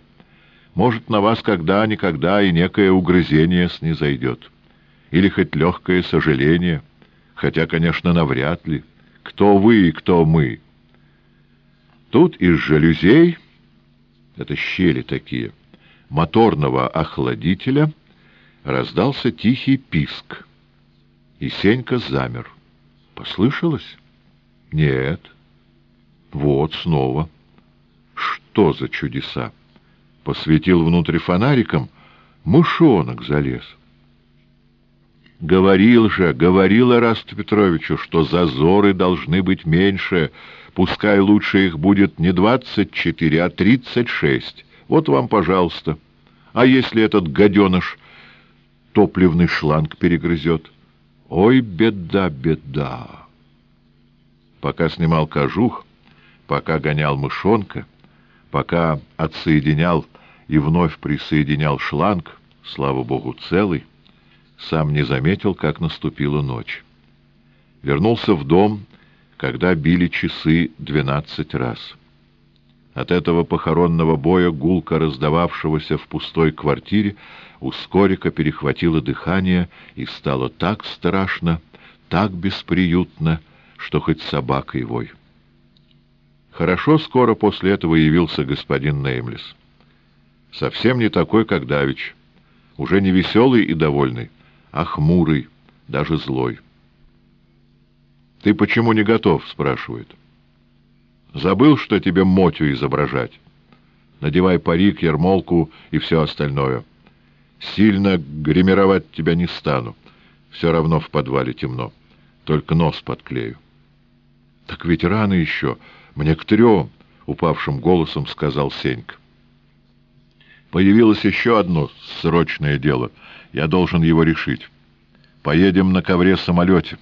Может, на вас когда-никогда и некое угрызение снизойдет. Или хоть легкое сожаление, хотя, конечно, навряд ли. Кто вы и кто мы? Тут из жалюзей, это щели такие, моторного охладителя раздался тихий писк, и Сенька замер. Послышалось? Нет. Вот снова. Что за чудеса? Посветил внутрь фонариком, мышонок залез. Говорил же, говорил Ирасту Петровичу, что зазоры должны быть меньше, пускай лучше их будет не двадцать четыре, а тридцать шесть. Вот вам, пожалуйста. А если этот гаденыш топливный шланг перегрызет? Ой, беда, беда! Пока снимал кожух, пока гонял мышонка, пока отсоединял и вновь присоединял шланг, слава богу, целый, сам не заметил, как наступила ночь. Вернулся в дом, когда били часы двенадцать раз. От этого похоронного боя, гулко раздававшегося в пустой квартире, у Скорика перехватило дыхание и стало так страшно, так бесприютно, что хоть собакой вой. Хорошо скоро после этого явился господин Неймлес. Совсем не такой, как Давич. Уже не веселый и довольный, а хмурый, даже злой. «Ты почему не готов?» — спрашивает. «Забыл, что тебе мотю изображать? Надевай парик, ермолку и все остальное. Сильно гримировать тебя не стану. Все равно в подвале темно. Только нос подклею». «Так ведь рано еще. Мне к трем», — упавшим голосом сказал Сенька. «Появилось еще одно срочное дело. Я должен его решить. Поедем на ковре-самолете.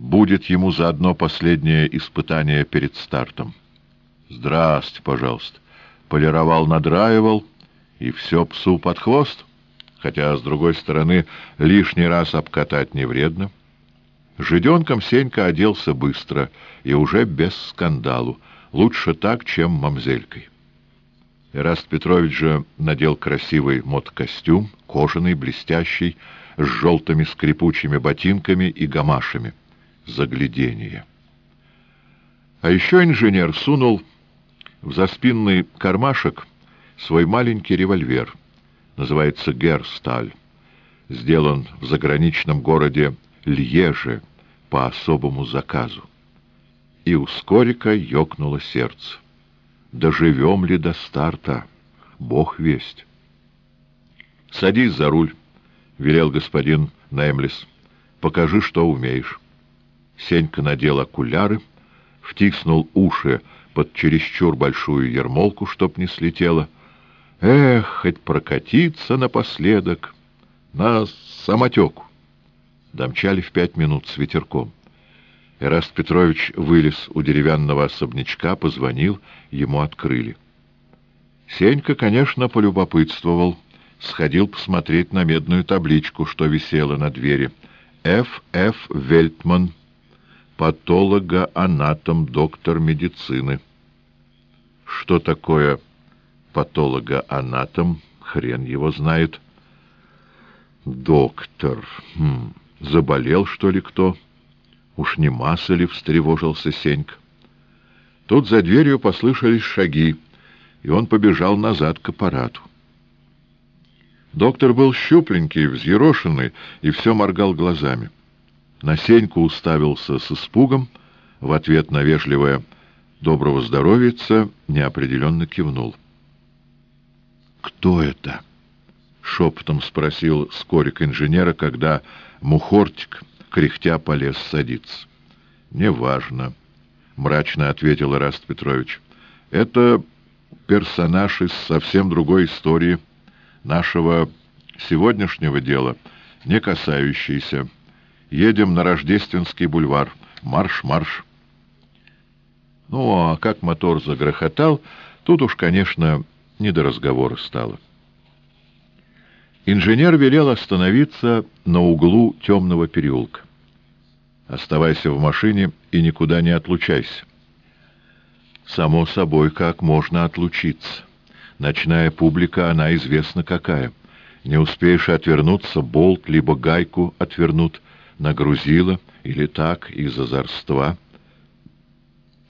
Будет ему заодно последнее испытание перед стартом». «Здрасте, пожалуйста». Полировал, надраивал, и все псу под хвост. Хотя, с другой стороны, лишний раз обкатать не вредно. Жиденком Сенька оделся быстро и уже без скандалу. Лучше так, чем мамзелькой. Эраст Петрович же надел красивый мод-костюм, кожаный, блестящий, с желтыми скрипучими ботинками и гамашами. Заглядение. А еще инженер сунул в заспинный кармашек свой маленький револьвер. Называется «Герсталь». Сделан в заграничном городе Льеже по особому заказу. И у Скорика ёкнуло сердце. Доживем ли до старта? Бог весть. «Садись за руль», — велел господин Неймлис. «Покажи, что умеешь». Сенька надел окуляры, втиснул уши под чересчур большую ермолку, чтоб не слетело. Эх, хоть прокатиться напоследок на самотеку. Домчали в пять минут с ветерком. Эраст Петрович вылез у деревянного особнячка, позвонил, ему открыли. Сенька, конечно, полюбопытствовал, сходил посмотреть на медную табличку, что висела на двери. «Ф. Ф. Вельтман, патолога-анатом, доктор медицины». Что такое патолога-анатом, хрен его знает. Доктор. Хм, заболел, что ли, кто? Уж не масса ли встревожился Сенька? Тут за дверью послышались шаги, и он побежал назад к аппарату. Доктор был щупленький, взъерошенный, и все моргал глазами. На Сеньку уставился с испугом, в ответ на вежливое «доброго здоровица» неопределенно кивнул. «Кто это?» — шепотом спросил скорик инженера, когда Мухортик кряхтя полез садиться. «Неважно», — мрачно ответил Ираст Петрович. «Это персонаж из совсем другой истории, нашего сегодняшнего дела, не касающийся. Едем на Рождественский бульвар. Марш-марш!» Ну, а как мотор загрохотал, тут уж, конечно, не до разговора стало. Инженер велел остановиться на углу темного переулка. Оставайся в машине и никуда не отлучайся. Само собой, как можно отлучиться? Ночная публика, она известна какая. Не успеешь отвернуться, болт либо гайку отвернут, нагрузила или так, из озорства.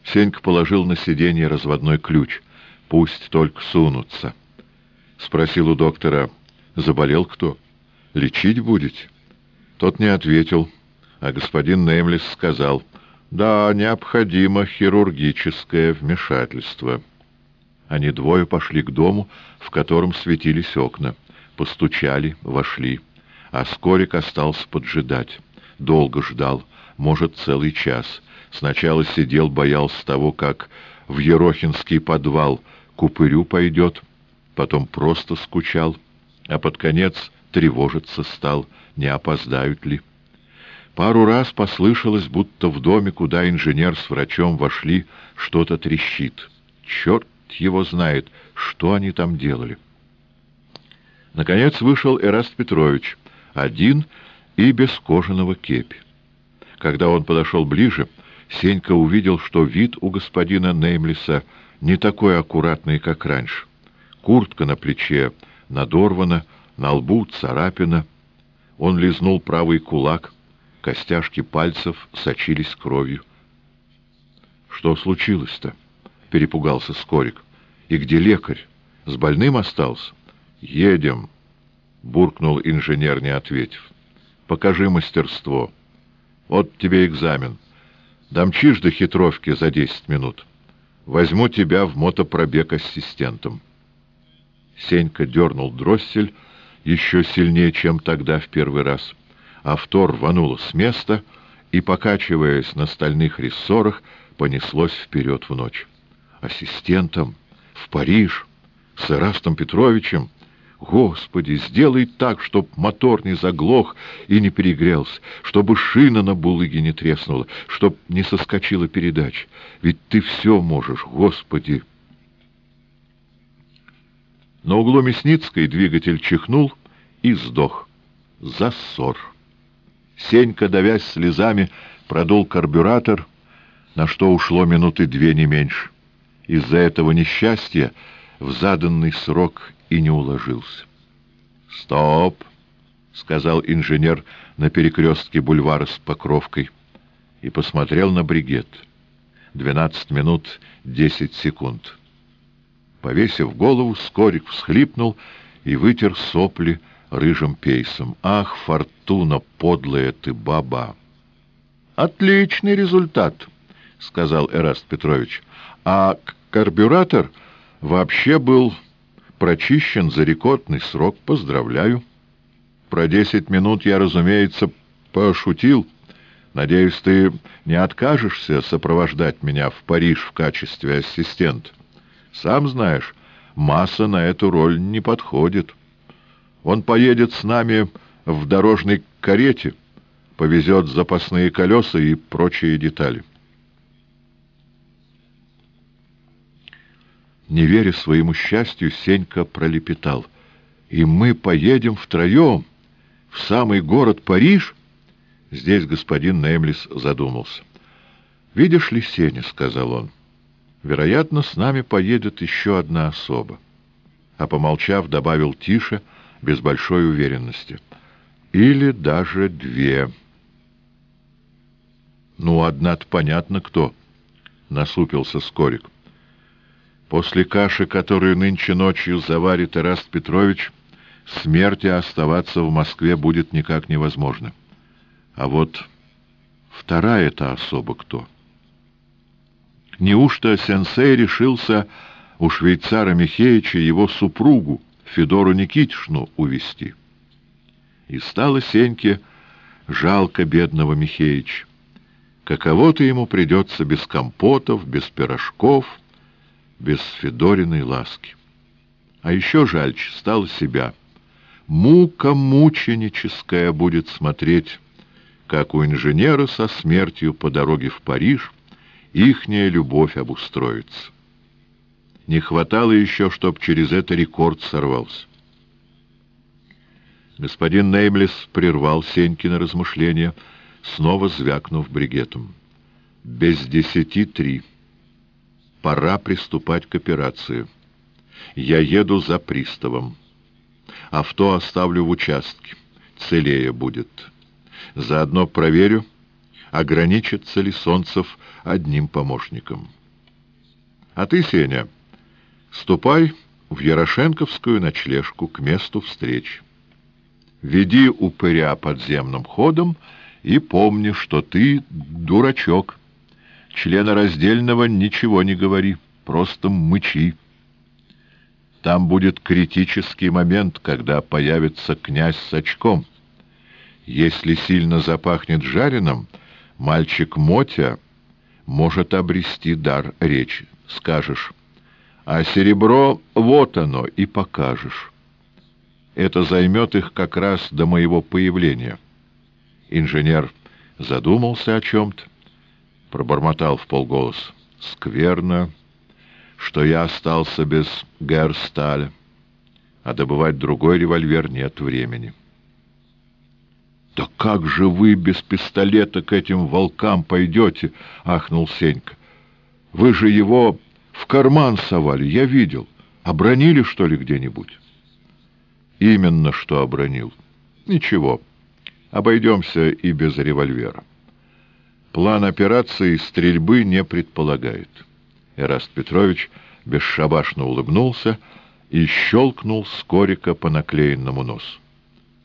Сенька положил на сиденье разводной ключ. Пусть только сунутся. Спросил у доктора, заболел кто? Лечить будете? Тот не ответил а господин Неймлис сказал, «Да, необходимо хирургическое вмешательство». Они двое пошли к дому, в котором светились окна. Постучали, вошли. А Скорик остался поджидать. Долго ждал, может, целый час. Сначала сидел, боялся того, как в Ерохинский подвал купырю пойдет, потом просто скучал, а под конец тревожиться стал, не опоздают ли. Пару раз послышалось, будто в доме, куда инженер с врачом вошли, что-то трещит. Черт его знает, что они там делали. Наконец вышел Эраст Петрович, один и без кожаного кепи. Когда он подошел ближе, Сенька увидел, что вид у господина Неймлиса не такой аккуратный, как раньше. Куртка на плече надорвана, на лбу царапина. Он лизнул правый кулак, костяшки пальцев сочились кровью. «Что случилось-то?» — перепугался Скорик. «И где лекарь? С больным остался?» «Едем», — буркнул инженер, не ответив. «Покажи мастерство. Вот тебе экзамен. Домчишь до хитровки за десять минут. Возьму тебя в мотопробег ассистентом». Сенька дернул дроссель еще сильнее, чем тогда в первый раз. Авто рвануло с места и, покачиваясь на стальных рессорах, понеслось вперед в ночь. Ассистентом в Париж с Ирастом Петровичем. Господи, сделай так, чтоб мотор не заглох и не перегрелся, чтобы шина на булыге не треснула, чтоб не соскочила передач. Ведь ты все можешь, Господи! На углу Мясницкой двигатель чихнул и сдох. Зассор. Сенька, давясь слезами, продул карбюратор, на что ушло минуты две не меньше. Из-за этого несчастья в заданный срок и не уложился. «Стоп!» — сказал инженер на перекрестке бульвара с Покровкой и посмотрел на бригет. Двенадцать минут десять секунд. Повесив голову, Скорик всхлипнул и вытер сопли рыжим пейсом. «Ах, фортуна, подлая ты баба!» «Отличный результат!» — сказал Эраст Петрович. «А карбюратор вообще был прочищен за рекордный срок. Поздравляю!» «Про десять минут я, разумеется, пошутил. Надеюсь, ты не откажешься сопровождать меня в Париж в качестве ассистента?» Сам знаешь, масса на эту роль не подходит. Он поедет с нами в дорожной карете, повезет запасные колеса и прочие детали. Не веря своему счастью, Сенька пролепетал. «И мы поедем втроем в самый город Париж?» Здесь господин Неймлис задумался. «Видишь ли, Сеня, — сказал он, — Вероятно, с нами поедет еще одна особа. А помолчав, добавил тише, без большой уверенности. Или даже две. Ну, одна-то понятно кто, — насупился Скорик. После каши, которую нынче ночью заварит Ираст Петрович, смерти оставаться в Москве будет никак невозможно. А вот вторая-то особа кто? — Неужто сенсей решился у швейцара Михеича его супругу, Федору Никитишну, увести? И стало Сеньке жалко бедного Михеича. Каково-то ему придется без компотов, без пирожков, без Федориной ласки. А еще жальче стало себя. Мука мученическая будет смотреть, как у инженера со смертью по дороге в Париж ихняя любовь обустроится. Не хватало еще, чтоб через это рекорд сорвался. Господин Неймлес прервал Сенькина размышления, снова звякнув бригетом. «Без десяти три. Пора приступать к операции. Я еду за приставом. Авто оставлю в участке. Целее будет. Заодно проверю, ограничится ли Солнцев одним помощником. А ты, Сеня, ступай в Ярошенковскую ночлежку к месту встреч. Веди упыря подземным ходом и помни, что ты дурачок. Члена раздельного ничего не говори, просто мычи. Там будет критический момент, когда появится князь с очком. Если сильно запахнет жареным, мальчик Мотя может обрести дар речи. Скажешь, а серебро вот оно, и покажешь. Это займет их как раз до моего появления. Инженер задумался о чем-то, пробормотал в полголоса. Скверно, что я остался без Герсталя, а добывать другой револьвер нет времени. «Да как же вы без пистолета к этим волкам пойдете?» — ахнул Сенька. «Вы же его В карман совали, я видел. Обронили, что ли, где-нибудь? Именно что обронил. Ничего, обойдемся и без револьвера. План операции стрельбы не предполагает. Эраст Петрович бесшабашно улыбнулся и щелкнул скорика по наклеенному носу.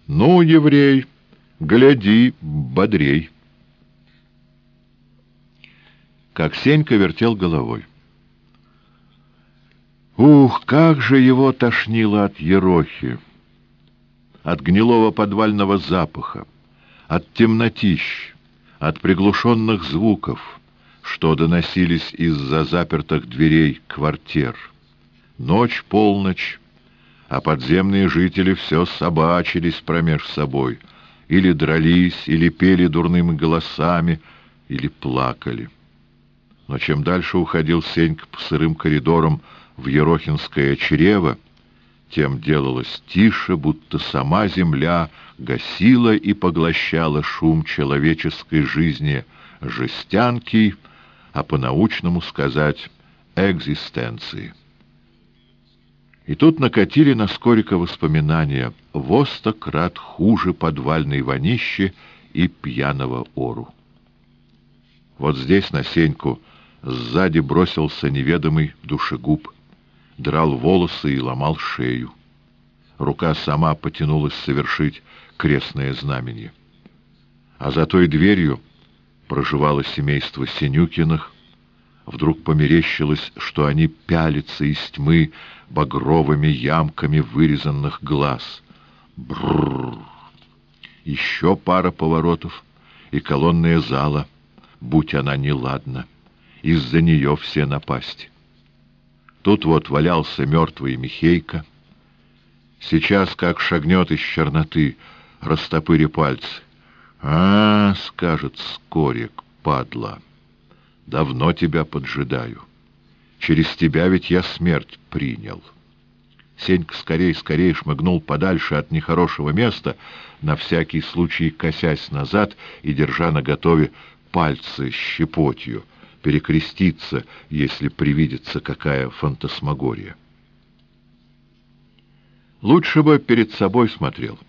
«Ну, еврей, гляди, бодрей!» Как Сенька вертел головой. Ух, как же его тошнило от ерохи, от гнилого подвального запаха, от темнотищ, от приглушенных звуков, что доносились из-за запертых дверей квартир. Ночь, полночь, а подземные жители все собачились промеж собой, или дрались, или пели дурными голосами, или плакали. Но чем дальше уходил Сенька по сырым коридорам в Ерохинское чрево, тем делалось тише, будто сама земля гасила и поглощала шум человеческой жизни жестянки, а по-научному сказать экзистенции. И тут накатили на Скорика воспоминания во сто хуже подвальной вонищи и пьяного ору. Вот здесь на Сеньку сзади бросился неведомый душегуб, драл волосы и ломал шею. Рука сама потянулась совершить крестное знамение. А за той дверью проживало семейство Синюкиных, Вдруг померещилось, что они пялятся из тьмы багровыми ямками вырезанных глаз. Бррр! Еще пара поворотов, и колонная зала, будь она неладна, из-за нее все напасти. Тут вот валялся мертвый Михейка. Сейчас, как шагнет из черноты, растопыри пальцы. «А, — скажет Скорик, падла, — давно тебя поджидаю. Через тебя ведь я смерть принял». Сенька скорей-скорей шмыгнул подальше от нехорошего места, на всякий случай косясь назад и держа наготове пальцы щепотью — перекреститься, если привидится какая фантасмагория. Лучше бы перед собой смотрел.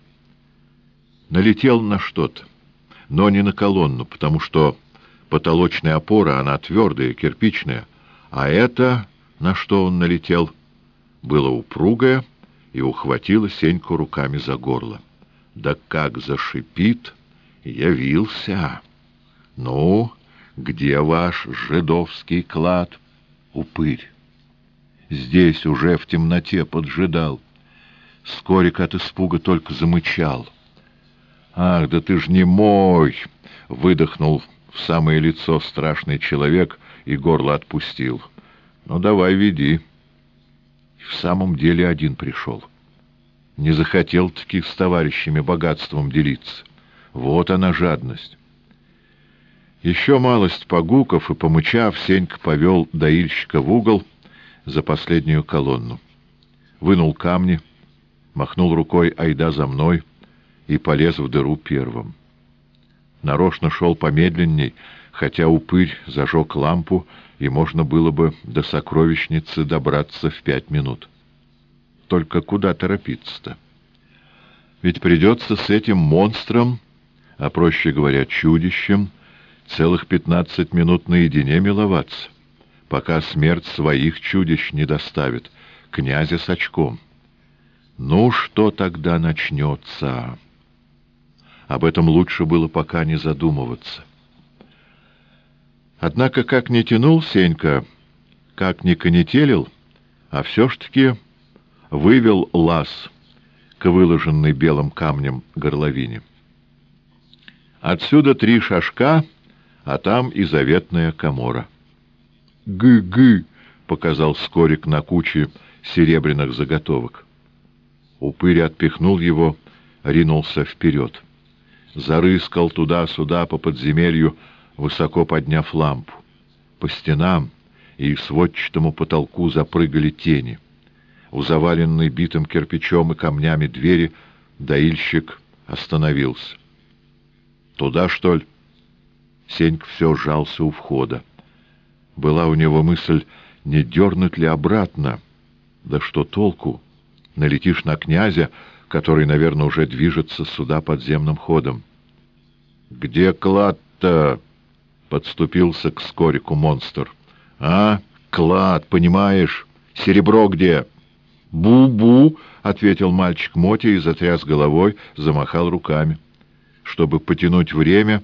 Налетел на что-то, но не на колонну, потому что потолочная опора, она твердая, кирпичная, а это, на что он налетел, было упругое и ухватило Сеньку руками за горло. Да как зашипит! Явился! Ну, где ваш жидовский клад? Упырь. Здесь уже в темноте поджидал. Скорик от испуга только замычал. «Ах, да ты ж не мой!» — выдохнул в самое лицо страшный человек и горло отпустил. «Ну, давай, веди». В самом деле один пришел. Не захотел таки с товарищами богатством делиться. Вот она жадность. Еще малость погуков и помычав, Сенька повел доильщика в угол за последнюю колонну. Вынул камни, махнул рукой «Айда за мной» и полез в дыру первым. Нарочно шел помедленней, хотя упырь зажег лампу, и можно было бы до сокровищницы добраться в пять минут. Только куда торопиться-то? Ведь придется с этим монстром, а проще говоря, чудищем, целых пятнадцать минут наедине миловаться, пока смерть своих чудищ не доставит, князя с очком. Ну, что тогда начнется? Об этом лучше было пока не задумываться. Однако, как не тянул Сенька, как не конетелил, а все ж таки вывел лаз к выложенной белым камнем горловине. Отсюда три шажка — а там и заветная комора. «Гы-гы!» — показал Скорик на куче серебряных заготовок. Упырь отпихнул его, ринулся вперед. Зарыскал туда-сюда по подземелью, высоко подняв лампу. По стенам и сводчатому потолку запрыгали тени. У заваленной битым кирпичом и камнями двери доильщик остановился. «Туда, что ли?» Сеньк все сжался у входа. Была у него мысль не дернуть ли обратно. Да что толку? Налетишь на князя, который, наверное, уже движется сюда подземным ходом. — Где клад-то? — подступился к скорику монстр. — А, клад, понимаешь? Серебро где? «Бу-бу!» — ответил мальчик Моти и затряс головой, замахал руками. Чтобы потянуть время,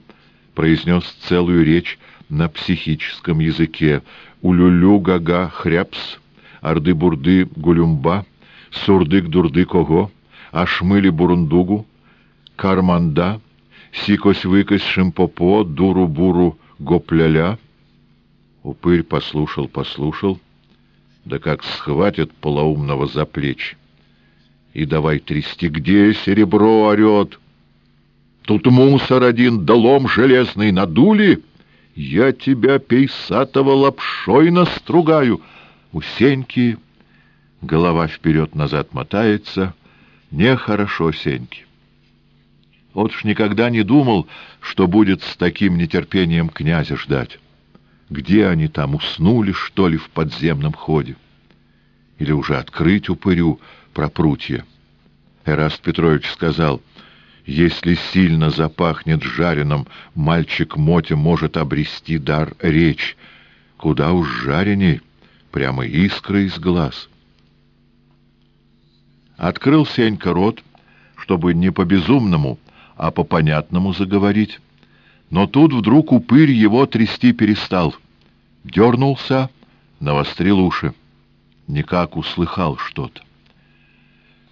произнес целую речь на психическом языке. Улюлю-гага хряпс, арды-бурды гулюмба, сурдык-дурдык-ого, ашмыли-бурундугу, карманда, сикось-выкось шимпопо, дуру-буру гопляля. Упырь послушал, послушал — да как схватит полоумного за плечи. И давай трясти, где серебро орет. Тут мусор один, да лом железный надули. Я тебя, пейсатого, лапшой настругаю. У Сеньки голова вперед-назад мотается. Нехорошо, Сеньки. Вот ж никогда не думал, что будет с таким нетерпением князя ждать. Где они там, уснули, что ли, в подземном ходе? Или уже открыть упырю про прутья? Эраст Петрович сказал, если сильно запахнет жареным, мальчик Мотя может обрести дар речь. Куда уж жареней, прямо искры из глаз. Открыл Сенька рот, чтобы не по-безумному, а по-понятному заговорить. Но тут вдруг упырь его трясти перестал. Дернулся, навострил уши. Никак услыхал что-то.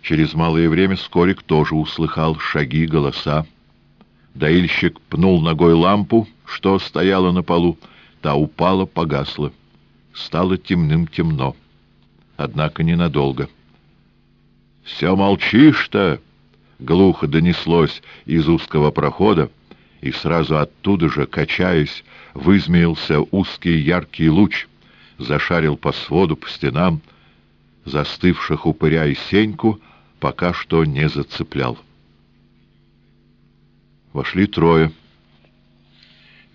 Через малое время Скорик тоже услыхал шаги, голоса. Доильщик пнул ногой лампу, что стояла на полу. Та упала, погасла. Стало темным-темно. Однако ненадолго. «Все молчишь-то!» — глухо донеслось из узкого прохода, и сразу оттуда же, качаясь, вызмеился узкий яркий луч, зашарил по своду, по стенам, застывших упыря и сеньку пока что не зацеплял. Вошли трое.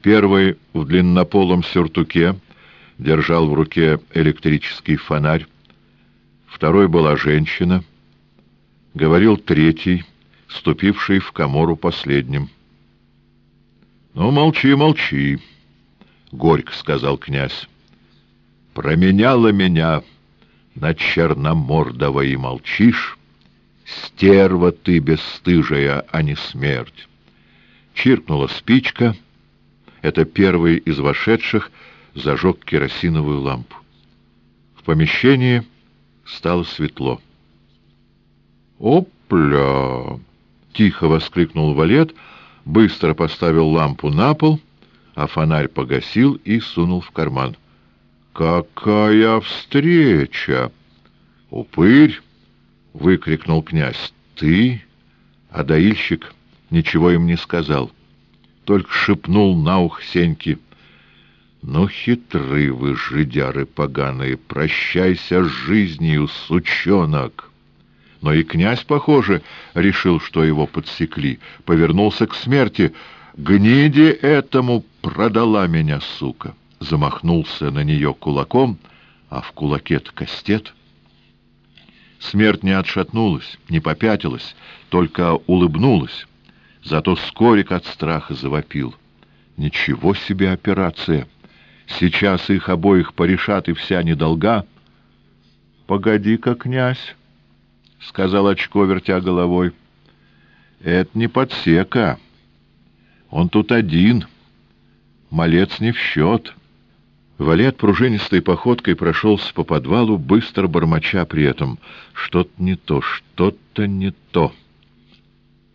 Первый в длиннополом сюртуке держал в руке электрический фонарь. Второй была женщина. Говорил третий, ступивший в комору последним. «Ну, молчи, молчи», — горько сказал князь. «Променяла меня на черномордого и молчишь? Стерва ты бесстыжая, а не смерть!» Чиркнула спичка. Это первый из вошедших зажег керосиновую лампу. В помещении стало светло. «Опля!» — тихо воскликнул Валет — быстро поставил лампу на пол, а фонарь погасил и сунул в карман. «Какая встреча!» «Упырь!» — выкрикнул князь. «Ты?» А доильщик ничего им не сказал, только шепнул на ух Сеньки. «Ну, хитры вы, жидяры поганые, прощайся с жизнью, сучонок!» Но и князь, похоже, решил, что его подсекли, повернулся к смерти. «Гниде этому продала меня, сука!» Замахнулся на нее кулаком, а в кулаке-то кастет. Смерть не отшатнулась, не попятилась, только улыбнулась. Зато Скорик от страха завопил. «Ничего себе операция! Сейчас их обоих порешат и вся недолга!» «Погоди-ка, князь!» — сказал очко, вертя головой. — Это не подсека. Он тут один. Малец не в счет. Валет пружинистой походкой прошелся по подвалу, быстро бормоча при этом. Что-то не то, что-то не то.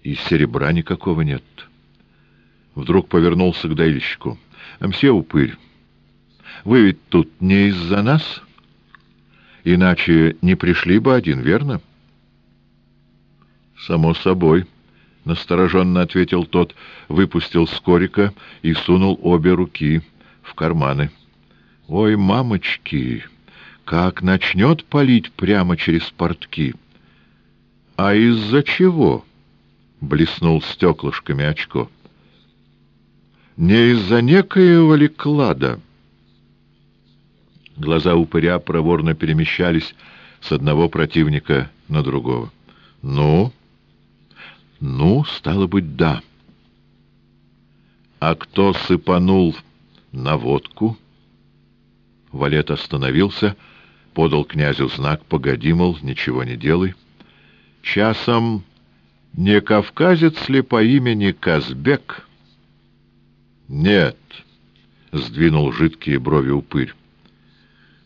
И серебра никакого нет. Вдруг повернулся к доильщику. — Мсье Упырь, вы ведь тут не из-за нас? Иначе не пришли бы один, верно? — «Само собой», — настороженно ответил тот, выпустил скорика и сунул обе руки в карманы. «Ой, мамочки, как начнет палить прямо через портки!» «А из-за чего?» — блеснул стеклышками очко. «Не из-за некоего ли клада?» Глаза упыря проворно перемещались с одного противника на другого. «Ну?» «Ну, стало быть, да». «А кто сыпанул на водку?» Валет остановился, подал князю знак «Погоди, мол, ничего не делай». «Часом не кавказец ли по имени Казбек?» «Нет», — сдвинул жидкие брови упырь.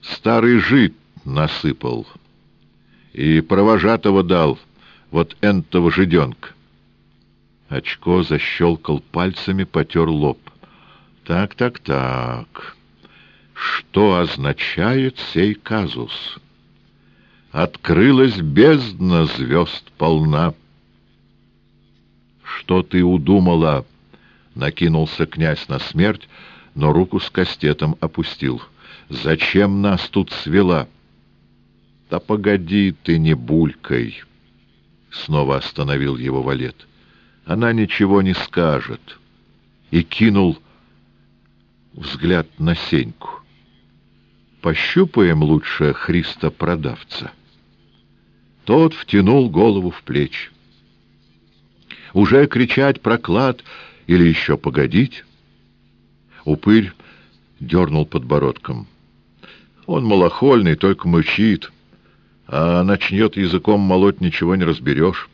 «Старый жид насыпал и провожатого дал, вот энтого жиденка». Очко защелкал пальцами, потер лоб. «Так, так, так. Что означает сей казус?» «Открылась бездна, звезд полна». «Что ты удумала?» — накинулся князь на смерть, но руку с кастетом опустил. «Зачем нас тут свела?» «Да погоди ты, не булькой!» Снова остановил его валет. «Она ничего не скажет». И кинул взгляд на Сеньку. «Пощупаем лучше Христа-продавца». Тот втянул голову в плечи. Уже кричать проклад или еще погодить? Упырь дернул подбородком. Он малохольный, только мычит, а начнет языком молоть, ничего не разберешь.